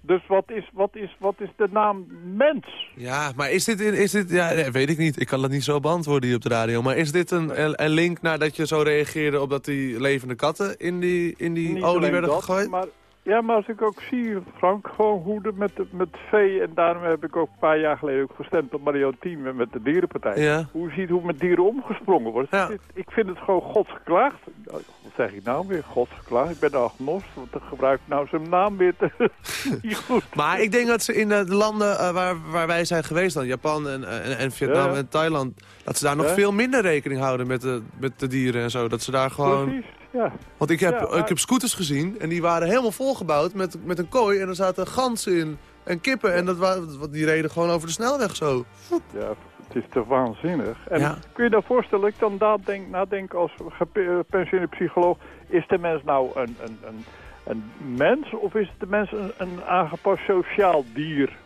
Dus wat is, wat, is, wat is de naam mens? Ja, maar is dit, in- is dit ja, weet ik niet. Ik kan dat niet zo beantwoorden hier op de radio. Maar is dit een, een, link naar dat je zo reageerde op dat die levende katten in die, in die Niet olie werden dat, gegooid? Maar, ja, maar als ik ook zie, Frank, gewoon hoe de met, met vee... en daarom heb ik ook een paar jaar geleden ook gestemd op Mario Team met de dierenpartij. Ja. Hoe je ziet hoe met dieren omgesprongen wordt. Ja. Ik vind het gewoon godsgeklaagd. Wat zeg ik nou weer? Godsgeklaagd. Ik ben agnost, want dan gebruikt nou zijn naam weer te... niet goed. Maar ik denk dat ze in de landen eh, waar, waar wij zijn geweest, dan Japan en, en, en Vietnam Ja. en Thailand, dat ze daar nog veel minder rekening houden met de, met de dieren en zo. Dat ze daar gewoon... Precies, ja. Want ik heb, Ja, maar- ik heb scooters gezien en die waren helemaal volgebouwd met, met een kooi en er zaten ganzen in en kippen en dat waren, die reden gewoon over de snelweg zo. Ja, het is te waanzinnig. En Ja. kun je nou voorstellen, ik dan nadenk, nadenk als gepensioneerde psycholoog... is de mens nou een, een, een, een mens of is de mens een, een aangepast sociaal dier?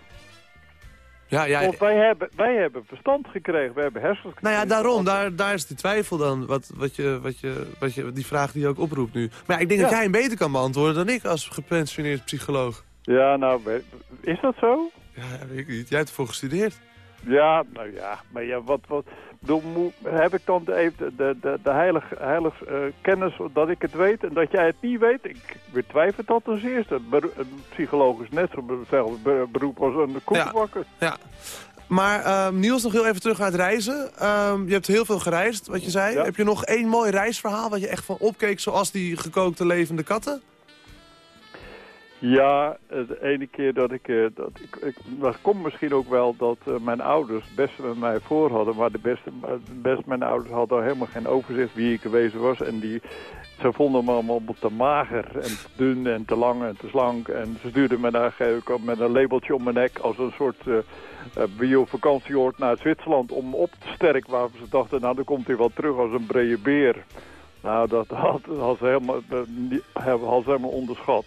Ja, ja, Want wij hebben, wij hebben verstand gekregen, we hebben hersens Nou ja, gekregen. daarom, daar, daar is die twijfel dan, wat, wat je, wat je, wat je, die vraag die je ook oproept nu. Maar ja, ik denk dat jij hem beter kan beantwoorden dan ik als gepensioneerd psycholoog. Ja, nou, is dat zo? Ja, weet ik niet. Jij hebt ervoor gestudeerd. Ja, nou ja, maar ja, wat, wat bedoel, heb ik dan de, de, de, de, de heilig, eh, kennis dat ik het weet en dat jij het niet weet? Ik betwijfel dat als eerste. Een psycholoog is net zo'n beroep als een koekenbakker. Ja. Maar ehm, Niels, nog heel even terug naar het reizen. Ehm, je hebt heel veel gereisd, wat je zei. Ja. Heb je nog één mooi reisverhaal wat je echt van opkeek, zoals die gekookte levende katten? Ja, de ene keer dat ik... eh, Dat, ik, ik dat komt misschien ook wel dat eh, mijn ouders het beste met mij voor hadden. Maar de beste, beste mijn ouders hadden helemaal geen overzicht wie ik geweest was. En die, ze vonden me allemaal te mager en te dun en te lang en te slank. En ze stuurden me daar met een labeltje om mijn nek als een soort... eh, bio-vakantieoord naar Zwitserland om op te sterken. Waarvan ze dachten, nou dan komt hij wel terug als een brede beer. Nou, dat had, ze, helemaal, had ze helemaal onderschat.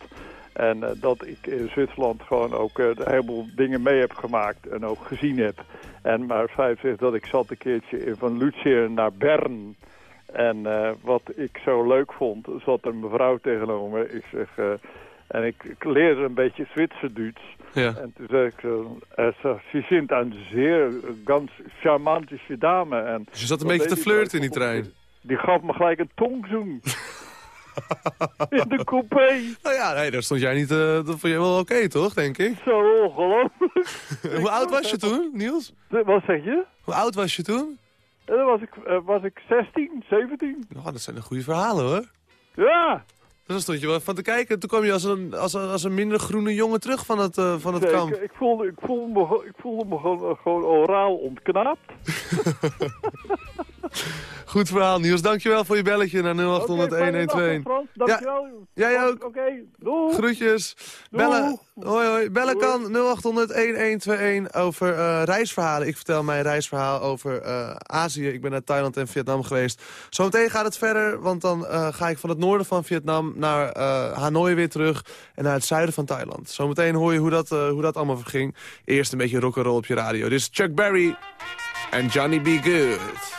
En eh, dat ik in Zwitserland gewoon ook eh, een heleboel dingen mee heb gemaakt en ook gezien heb. En maar het feit is dat ik zat een keertje van Lucië naar Bern. En eh, wat ik zo leuk vond, zat een mevrouw tegenover me. Ik zeg, en ik, leerde een beetje Zwitserduits. Ja. En toen zei ik eh, ze- ze sind een zeer ganz charmantische dame. En je zat een beetje te flirten in die trein. Die gaf me gelijk een tongzoen. in de coupé. Nou ja, nee, daar stond jij niet... eh, dat vond jij wel oké, toch, denk ik? Zo ongelooflijk. Hoe oud was je toen, Niels? Wat zeg je? Hoe oud was je toen? En dan was ik, eh, was ik 16, 17. Oh, dat zijn de goede verhalen, hoor. Ja, Dus dan stond je wel van te kijken. Toen kwam je als een, als een, als een minder groene jongen terug van het, eh, van het kamp. Ik voelde, ik voelde me, ik voelde me gewoon, eh, gewoon oraal ontknaapt. Goed verhaal, Niels. Dankjewel voor je belletje naar Oké, fijne dag, 0800-1121. Frans. Dankjewel. Jij ook. Oké, doei. Groetjes. Doei. Bellen, hoi, hoi. Bellen kan 0800-1121 over eh, reisverhalen. Ik vertel mijn reisverhaal over eh, Azië. Ik ben naar Thailand en Vietnam geweest. Zometeen gaat het verder, want dan eh, ga ik van het noorden van Vietnam naar Hanoi weer terug. En naar het zuiden van Thailand. Zometeen hoor je hoe dat, hoe dat allemaal verging. Eerst een beetje rock'n'roll op je radio. Dit is Chuck Berry en Johnny B. Good.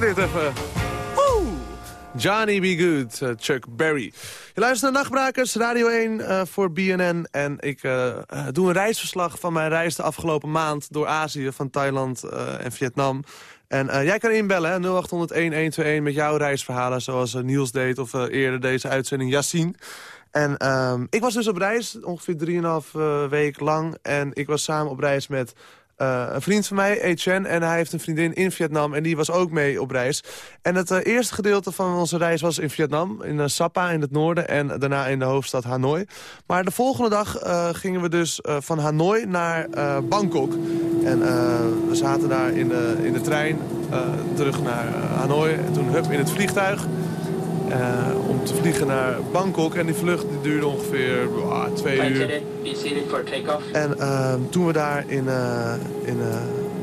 Dit even. Johnny Be Good, eh, Chuck Berry. Je luistert naar Nachtbrakers, Radio 1 eh, voor BNN. En ik eh, doe een reisverslag van mijn reis de afgelopen maand... door Azië, van Thailand en Vietnam. En jij kan inbellen, hè, 0800-1121 met jouw reisverhalen... zoals Niels deed of eerder deze uitzending Yassine. En ehm, ik was dus op reis, ongeveer 3,5 uh, week lang. En ik was samen op reis met eh, een vriend van mij, Etienne. En hij heeft een vriendin in Vietnam en die was ook mee op reis. En het eh, eerste gedeelte van onze reis was in Vietnam. In uh, Sapa in het noorden en daarna in de hoofdstad Hanoi. Maar de volgende dag eh, gingen we dus eh, van Hanoi naar eh, Bangkok. En eh, we zaten daar in de, in de trein eh, terug naar eh, Hanoi. En toen hup in het vliegtuig. Eh, om te vliegen naar Bangkok. En die vlucht die duurde ongeveer ah, twee uur. En ehm, toen we daar in, eh, in eh,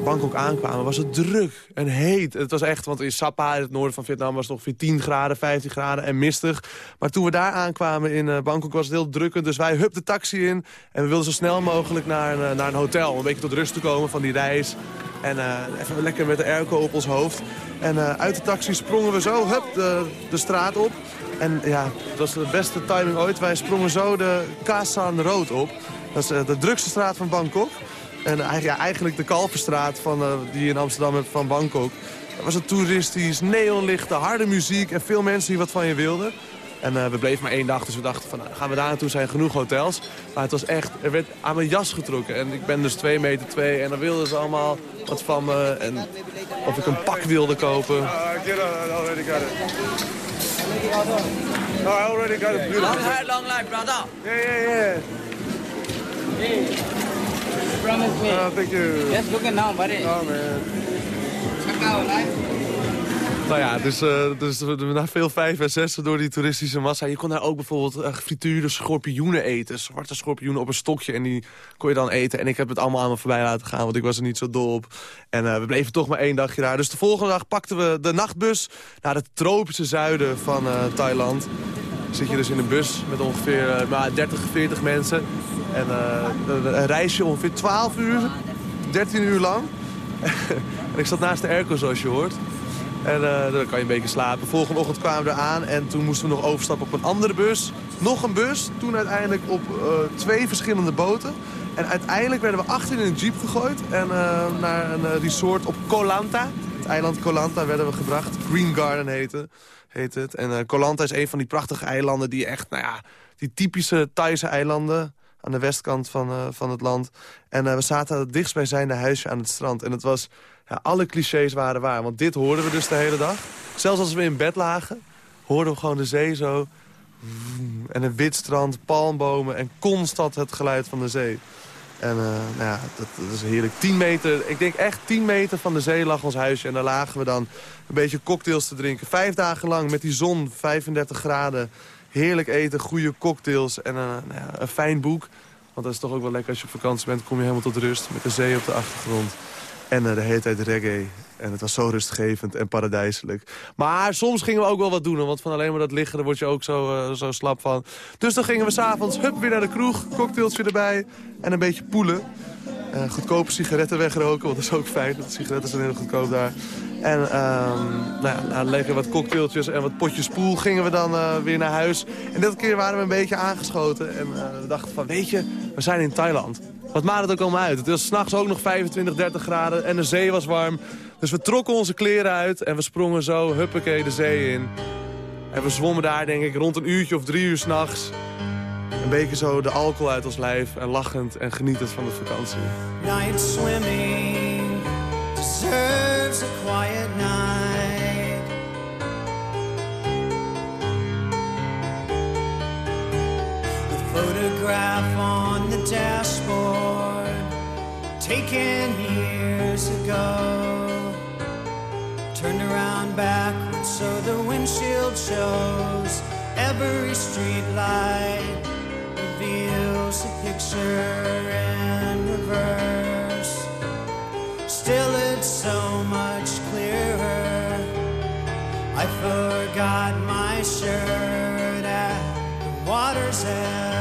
Bangkok aankwamen, was het druk en heet. Het was echt, want in Sapa, in het noorden van Vietnam, was het ongeveer 10 graden, 15 graden en mistig. Maar toen we daar aankwamen in eh, Bangkok was het heel drukkend. Dus wij hup de taxi in en we wilden zo snel mogelijk naar, een, eh, naar een hotel. Om een beetje tot rust te komen van die reis. En eh, even lekker met de airco op ons hoofd. En uit de taxi sprongen we zo, hup, de, straat op. En ja, het was de beste timing ooit. Wij sprongen zo de Kasan Road op. Dat is de drukste straat van Bangkok. En eigenlijk, ja, eigenlijk de Kalverstraat van, eh, die je in Amsterdam hebt van Bangkok. Dat was het toeristisch, neonlichten, harde muziek en veel mensen die wat van je wilden. En eh, we bleven maar één dag, dus we dachten van, nou, gaan we daar naartoe, zijn genoeg hotels. Maar het was echt, er werd aan mijn jas getrokken. En ik ben dus 2 meter 2 en dan wilden ze allemaal wat van me. En of ik een pak wilde kopen. Uh, already got it. I already got it. Long hair, long life, brother. Yeah, yeah, yeah. Promise me. Oh, thank you. Just looking now, buddy. Oh, man. Check out, right? Nou ja, dus, eh, dus na veel vijf en zessen door die toeristische massa... je kon daar ook bijvoorbeeld uh, gefrituurde schorpioenen eten. Zwarte schorpioenen op een stokje en die kon je dan eten. En ik heb het allemaal aan me voorbij laten gaan, want ik was er niet zo dol op. En eh, we bleven toch maar één dagje daar. Dus de volgende dag pakten we de nachtbus naar het tropische zuiden van eh, Thailand. Zit je dus in een bus met ongeveer maar 30, 40 mensen. En eh, een, reisje ongeveer 12 uur, 13 uur lang. en ik zat naast de airco, zoals je hoort. En eh, dan kan je een beetje slapen. Volgende ochtend kwamen we er aan en toen moesten we nog overstappen op een andere bus. Nog een bus, toen uiteindelijk op eh, twee verschillende boten. En uiteindelijk werden we achter in een jeep gegooid en naar een resort op Koh Lanta. Het eiland Koh Lanta werden we gebracht. Green Garden heette, heet het. En eh Koh Lanta is een van die prachtige eilanden die echt, nou ja, die typische Thaise eilanden aan de westkant van, eh, van het land. En eh, we zaten het dichtstbijzijnde huisje aan het strand. En het was, ja, alle clichés waren waar. Want dit hoorden we dus de hele dag. Zelfs als we in bed lagen, hoorden we gewoon de zee zo. En een wit strand, palmbomen en constant het geluid van de zee. En eh, nou ja, dat, dat is heerlijk. 10 meter, ik denk echt 10 meter van de zee lag ons huisje. En daar lagen we dan een beetje cocktails te drinken. Vijf dagen lang met die zon, 35 graden. Heerlijk eten, goede cocktails en eh, nou een fijn boek. Want dat is toch ook wel lekker als je op vakantie bent. kom je helemaal tot rust met de zee op de achtergrond. En eh, de hele tijd reggae. En het was zo rustgevend en paradijselijk. Maar soms gingen we ook wel wat doen. Want van alleen maar dat liggen, daar word je ook zo, eh, zo slap van. Dus dan gingen we s'avonds hup weer naar de kroeg. Cocktailtje erbij. En een beetje poelen. Eh, goedkope sigaretten wegroken, want dat is ook fijn. De sigaretten zijn heel goedkoop daar. En ehm, nou ja, na lekker wat cocktailtjes en wat potjes poel gingen we dan weer naar huis. En dit keer waren we een beetje aangeschoten. En we dachten van, weet je, we zijn in Thailand. Wat maakt het ook allemaal uit? Het was s'nachts ook nog 25, 30 graden en de zee was warm. Dus we trokken onze kleren uit en we sprongen zo, huppakee, de zee in. En we zwommen daar, denk ik, rond een uurtje of drie uur s'nachts. Een beetje zo de alcohol uit ons lijf en lachend en genietend van de vakantie. Night swimming deserves a quiet night. The photograph on dashboard, taken years ago, turned around backwards so the windshield shows every street light reveals a picture in reverse. Still, it's so much clearer. I forgot my shirt at the water's edge.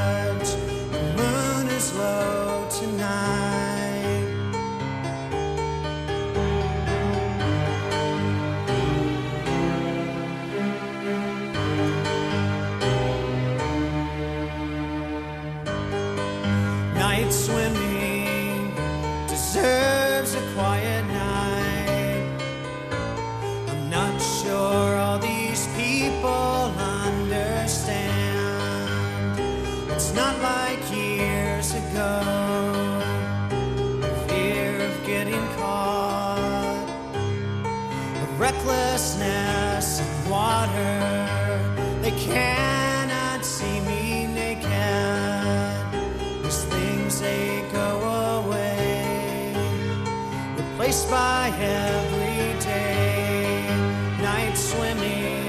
They cannot see me naked. These things they go away, replaced by everyday night swimming.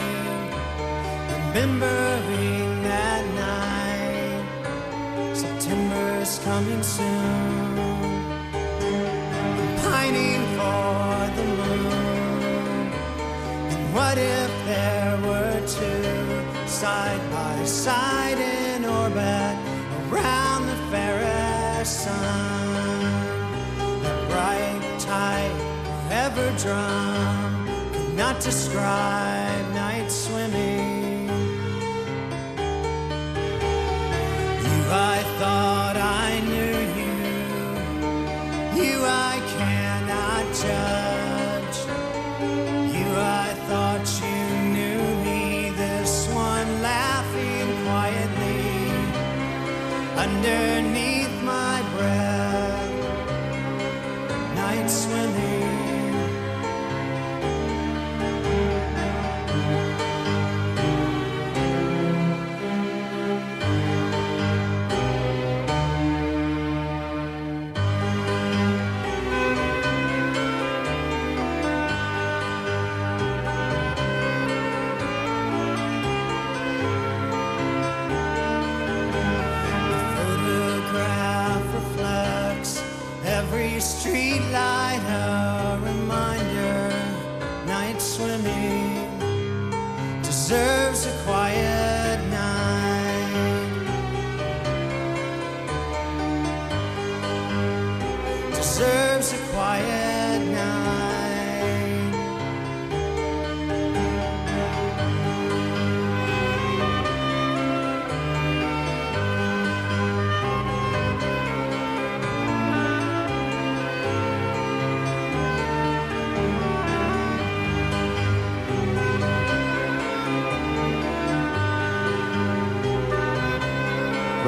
Remembering that night, September's coming soon. Pining for the moon. And what if there were two side by side in orbit around the fairest sun? That bright, tide forever drum could not describe night swimming. You, I thought I knew you. You, I cannot judge.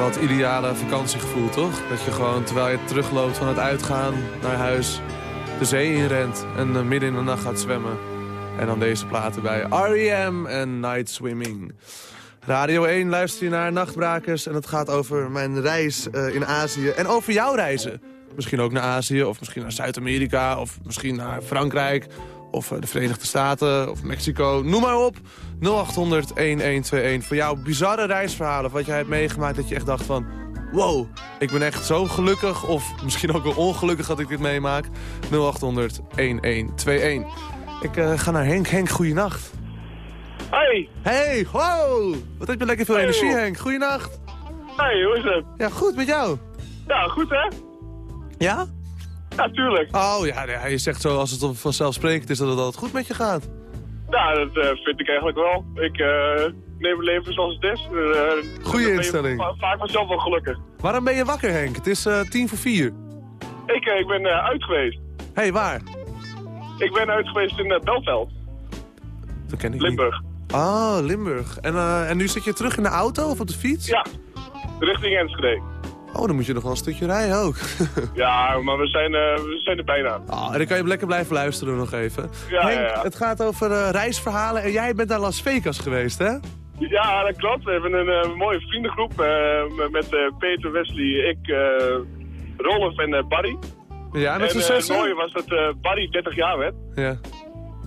Het ideale vakantiegevoel, toch? Dat je gewoon, terwijl je terugloopt van het uitgaan naar huis... de zee inrent en eh, midden in de nacht gaat zwemmen. En dan deze platen bij R.E.M. en Night Swimming. Radio 1 luister je naar Nachtbrakers en het gaat over mijn reis eh, in Azië. En over jouw reizen. Misschien ook naar Azië, of misschien naar Zuid-Amerika, of misschien naar Frankrijk... of eh, de Verenigde Staten, of Mexico. Noem maar op. 0800-1121 voor jouw bizarre reisverhalen. Wat jij hebt meegemaakt dat je echt dacht van... Wow, ik ben echt zo gelukkig. Of misschien ook wel ongelukkig dat ik dit meemaak. 0800-1121. Ik eh, ga naar Henk. Henk, goeienacht. Hey! Hey, wow! Wat heb je lekker veel Hey, energie, joh. Henk. Goeienacht. Hey, hoe is het? Ja, goed met jou. Ja, goed hè? Ja? Ja, tuurlijk. Oh ja, ja, je zegt zo als het vanzelfsprekend is dat het altijd goed met je gaat. Ja, dat eh, vind ik eigenlijk wel. Ik eh, neem het leven zoals het is. Eh, Goeie dan ben je instelling. va- vaak vanzelf wel gelukkig. Waarom ben je wakker, Henk? Het is eh, tien voor vier. Ik, eh, ik ben eh, uit geweest. Hé, hey, waar? Ik ben uit geweest in eh, Belveld, Dat ken ik Limburg. niet. Oh, Limburg. En, eh, en nu zit je terug in de auto of op de fiets? Ja, richting Enschede. Oh, dan moet je nog wel een stukje rijden ook. Ja, maar we zijn, eh, we zijn er bijna. Oh, en dan kan je lekker blijven luisteren nog even. Ja, Henk, ja, ja. het gaat over eh, reisverhalen en jij bent naar Las Vegas geweest, hè? Ja, dat klopt. We hebben een eh, mooie vriendengroep met Peter, Wesley, ik, Rolf en Barry. Ja, met z'n en het mooie was dat Barry 30 jaar werd. Ja.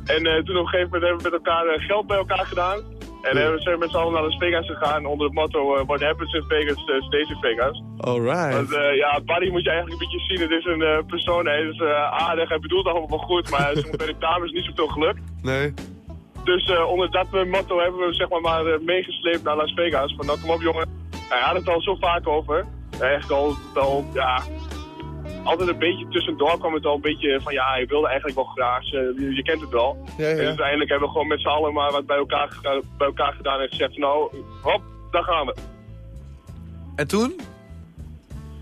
En toen op een gegeven moment hebben we met elkaar geld bij elkaar gedaan. En hebben we zijn met z'n allen naar Las Vegas gegaan onder het motto eh, What happens in Vegas, uh, stays in Vegas. Alright. Want eh, ja, Barry moet je eigenlijk een beetje zien. Het is een persoon, hij is aardig, hij bedoelt allemaal wel goed, maar soms bij de dames niet zoveel geluk. Nee. Dus onder dat motto hebben we zeg maar, maar meegesleept naar Las Vegas. Van nou kom op jongen, hij had het al zo vaak over. Echt al, al ja, altijd een beetje tussendoor kwam het al een beetje van ja, hij wilde eigenlijk wel graag. eh, je, je kent het wel. Ja, ja. En uiteindelijk hebben we gewoon met z'n allen maar wat bij elkaar, bij elkaar gedaan en gezegd nou, hop, daar gaan we. En toen?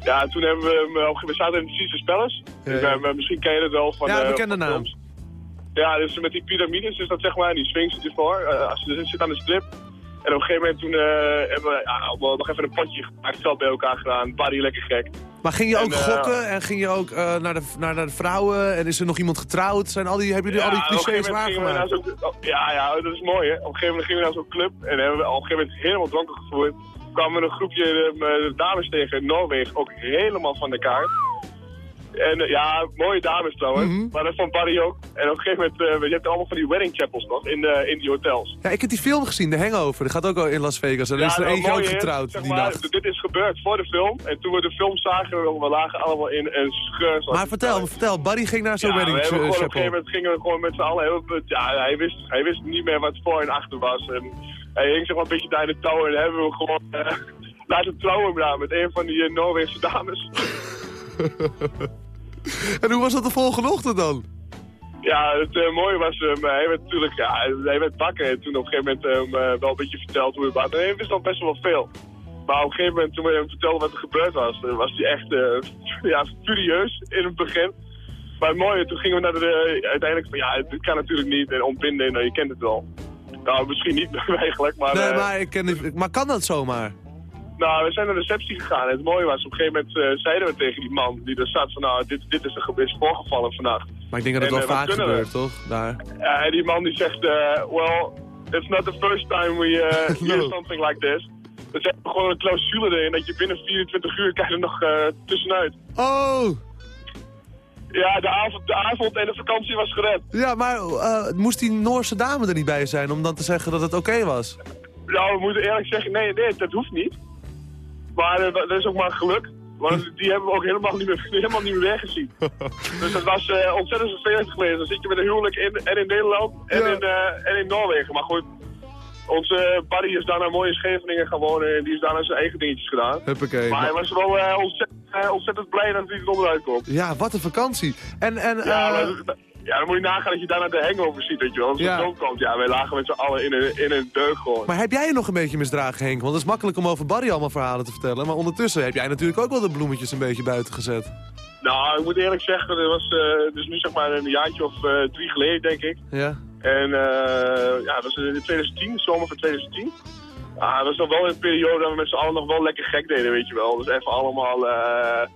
Ja, toen hebben we, eh, we zaten in de Caesars Palace. Dus, eh, misschien ken je het wel van... Ja, eh, bekende naam. Ja, dus met die piramides is dat zeg maar, die zit ervoor. Eh, als je dus zit aan de strip. En op een gegeven moment toen eh, hebben we allemaal nog even een potje gemaakt, geld bij elkaar gedaan. Barry lekker gek. Maar ging je ook En, eh, gokken en ging je ook eh, naar, de, naar, naar de vrouwen en is er nog iemand getrouwd? Zijn al die, hebben jullie al die een clichés waargemaakt? ja, ja, dat is mooi hè. Op een gegeven moment gingen we naar zo'n club en hebben we op een gegeven moment helemaal dronken gevoerd. kwamen we een groepje dames tegen in Noorwegen, ook helemaal van de kaart. En eh, ja, mooie dames trouwens, Mhm. maar dat van Barry ook. En op een gegeven moment, eh, je hebt allemaal van die wedding chapels nog in, de, in die hotels. Ja, ik heb die film gezien, The Hangover. Dat gaat ook al in Las Vegas. En er is er nou, mooi is, getrouwd zeg die maar, nacht. Dit is gebeurd voor de film. En toen we de film zagen, we lagen allemaal in een scheur. Maar vertel, vertel. Barry ging naar zo'n ja, wedding gewoon, op een chapel. gegeven moment gingen we gewoon met z'n allen heel, ja, hij wist, hij wist niet meer wat voor en achter was. En hij hing zeg maar een beetje daar in de touw en dan hebben we gewoon eh, laten trouwen met een van die uh, Noorwegse dames. En hoe was dat de volgende ochtend dan? Ja, het eh, mooie was, hem, hij werd natuurlijk, ja, hij werd bakken en toen op een gegeven moment hem eh, wel een beetje verteld hoe het was. En hij wist al best wel veel. Maar op een gegeven moment toen we hem vertelden wat er gebeurd was, was hij echt eh, ja, furieus in het begin. Maar het mooie, toen gingen we naar de, uiteindelijk van ja, dit kan natuurlijk niet en ontbinden, nou je kent het wel. Nou, misschien niet eigenlijk, maar... nee, maar, ik ken, maar kan dat zomaar? Nou, we zijn naar de receptie gegaan en het mooie was, op een gegeven moment eh, zeiden we tegen die man die er zat van nou, dit, dit is er is voorgevallen vannacht. Maar ik denk dat het En, wel eh, vaak we? gebeurt, toch? Daar. Ja, en die man die zegt, eh well, it's not the first time we uh, hear No. something like this. Er zit gewoon een clausule erin dat je binnen 24 uur krijg je er nog tussenuit. Oh! Ja, de avond, de avond en de vakantie was gered. Ja, maar moest die Noorse dame er niet bij zijn om dan te zeggen dat het oké was? Nou, we moeten eerlijk zeggen, nee, nee, dat hoeft niet. Maar eh, dat is ook maar geluk. Want die hebben we ook helemaal niet meer, helemaal niet meer weggezien. dus dat was eh, ontzettend vervelend geweest. Dan zit je met een huwelijk in, en in Nederland en, in, eh, en in Noorwegen. Maar goed, onze buddy is daarna mooi in Scheveningen gaan wonen en die is daarna zijn eigen dingetjes gedaan. Huppakee. Maar hij was wel ontzettend, ontzettend blij dat hij er onderuit komt. Ja, wat een vakantie. En, en, Ja, maar, ja, dan moet je nagaan dat je daarna de hangover ziet, weet je wel. Als Ja. het komt, ja, wij lagen met z'n allen in een, in een deuk gewoon. maar heb jij je nog een beetje misdragen, Henk? Want het is makkelijk om over Barry allemaal verhalen te vertellen. Maar ondertussen heb jij natuurlijk ook wel de bloemetjes een beetje buiten gezet. Nou, ik moet eerlijk zeggen, dat was eh, dus nu zeg maar een jaartje of eh, drie geleden, denk ik. Ja? En eh, ja, dat was in 2010, de zomer van 2010. Ah, dat was nog wel een periode dat we met z'n allen nog wel lekker gek deden, weet je wel. Dus even allemaal, eh,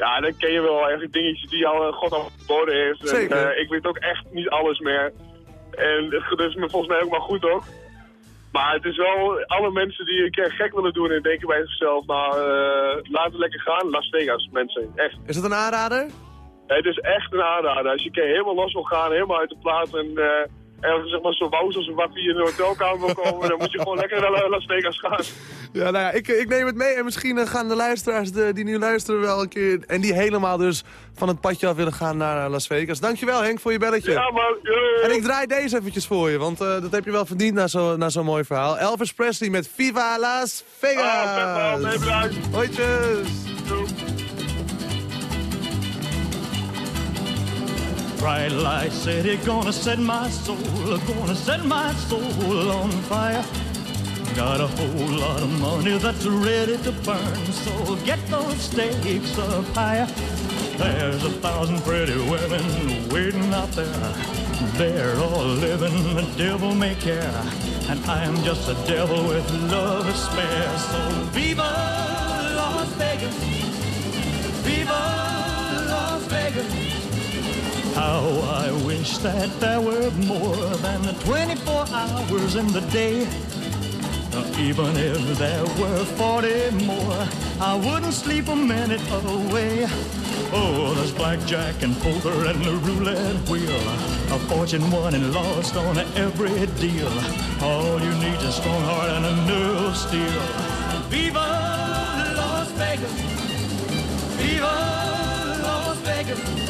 ja, dan ken je wel eigenlijk dingetjes die al, eh, God al geboden heeft. En, eh, ik weet ook echt niet alles meer. En het is me volgens mij ook maar goed ook. Maar het is wel, alle mensen die een keer gek willen doen en denken bij zichzelf, nou, eh laten we lekker gaan. Las Vegas, mensen, echt. Is dat een aanrader? Het is echt een aanrader. Als je een keer helemaal los wil gaan, helemaal uit de plaat en eh ergens zeg maar zo wauw als een wappie in een hotelkamer wil komen, dan moet je gewoon lekker naar Las Vegas gaan. Ja, nou ja, ik, ik neem het mee en misschien eh, gaan de luisteraars de, die nu luisteren wel een keer... en die helemaal dus van het padje af willen gaan naar eh, Las Vegas. Dankjewel Henk voor je belletje. Ja man, En ik draai deze eventjes voor je, want eh, dat heb je wel verdiend na zo'n na zo'n mooi verhaal. Elvis Presley met Viva Las Vegas. Ah, bedankt. Hoi, Bright light city, gonna set my soul, gonna set my soul on fire. Got a whole lot of money that's ready to burn, so get those stakes up higher. There's a thousand pretty women waiting out there. They're all living the devil may care, and I am just a devil with love to spare. So viva Las Vegas, viva Las Vegas. How I wish that there were more than the 24 hours in the day. Even if there were 40 more, I wouldn't sleep a minute away. Oh, there's blackjack and poker and the roulette wheel. A fortune won and lost on every deal. All you need is a strong heart and a nerve of steel. Viva Las Vegas! Viva Las Vegas!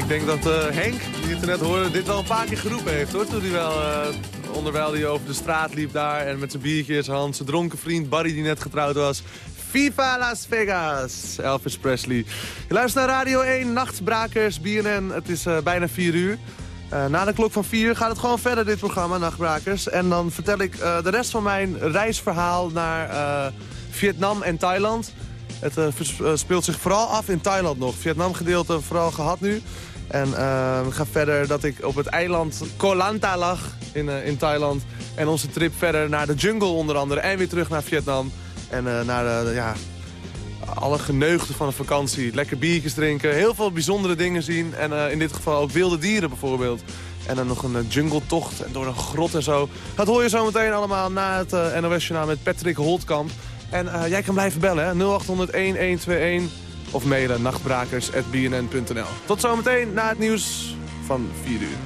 Ik denk dat eh, Henk, die het net hoorde, dit wel een paar keer geroepen heeft hoor. Toen hij wel, eh, onderwijl hij over de straat liep daar en met zijn biertje in zijn hand. Zijn dronken vriend Barry die net getrouwd was. Viva Las Vegas, Elvis Presley. Je luistert naar Radio 1, Nachtbrakers, BNN. Het is eh, bijna 4 uur. Na de klok van 4 uur gaat het gewoon verder, dit programma, Nachtbrakers. En dan vertel ik de rest van mijn reisverhaal naar Vietnam en Thailand. Het speelt zich vooral af in Thailand nog. Vietnam gedeelte vooral gehad nu. En eh, we gaan verder dat ik op het eiland Koh Lanta lag in, eh, in Thailand. En onze trip verder naar de jungle onder andere. En weer terug naar Vietnam. En eh, naar de, ja, alle geneugden van een vakantie. Lekker biertjes drinken, heel veel bijzondere dingen zien. En eh, in dit geval ook wilde dieren bijvoorbeeld. En dan nog een eh, jungletocht en door een grot en zo. Dat hoor je zo meteen allemaal na het eh, NOS-journaal met Patrick Holtkamp. En eh, jij kan blijven bellen, hè? 0800-1121 of mailen nachtbrakers.bnn.nl. Tot zometeen na het nieuws van 4 uur.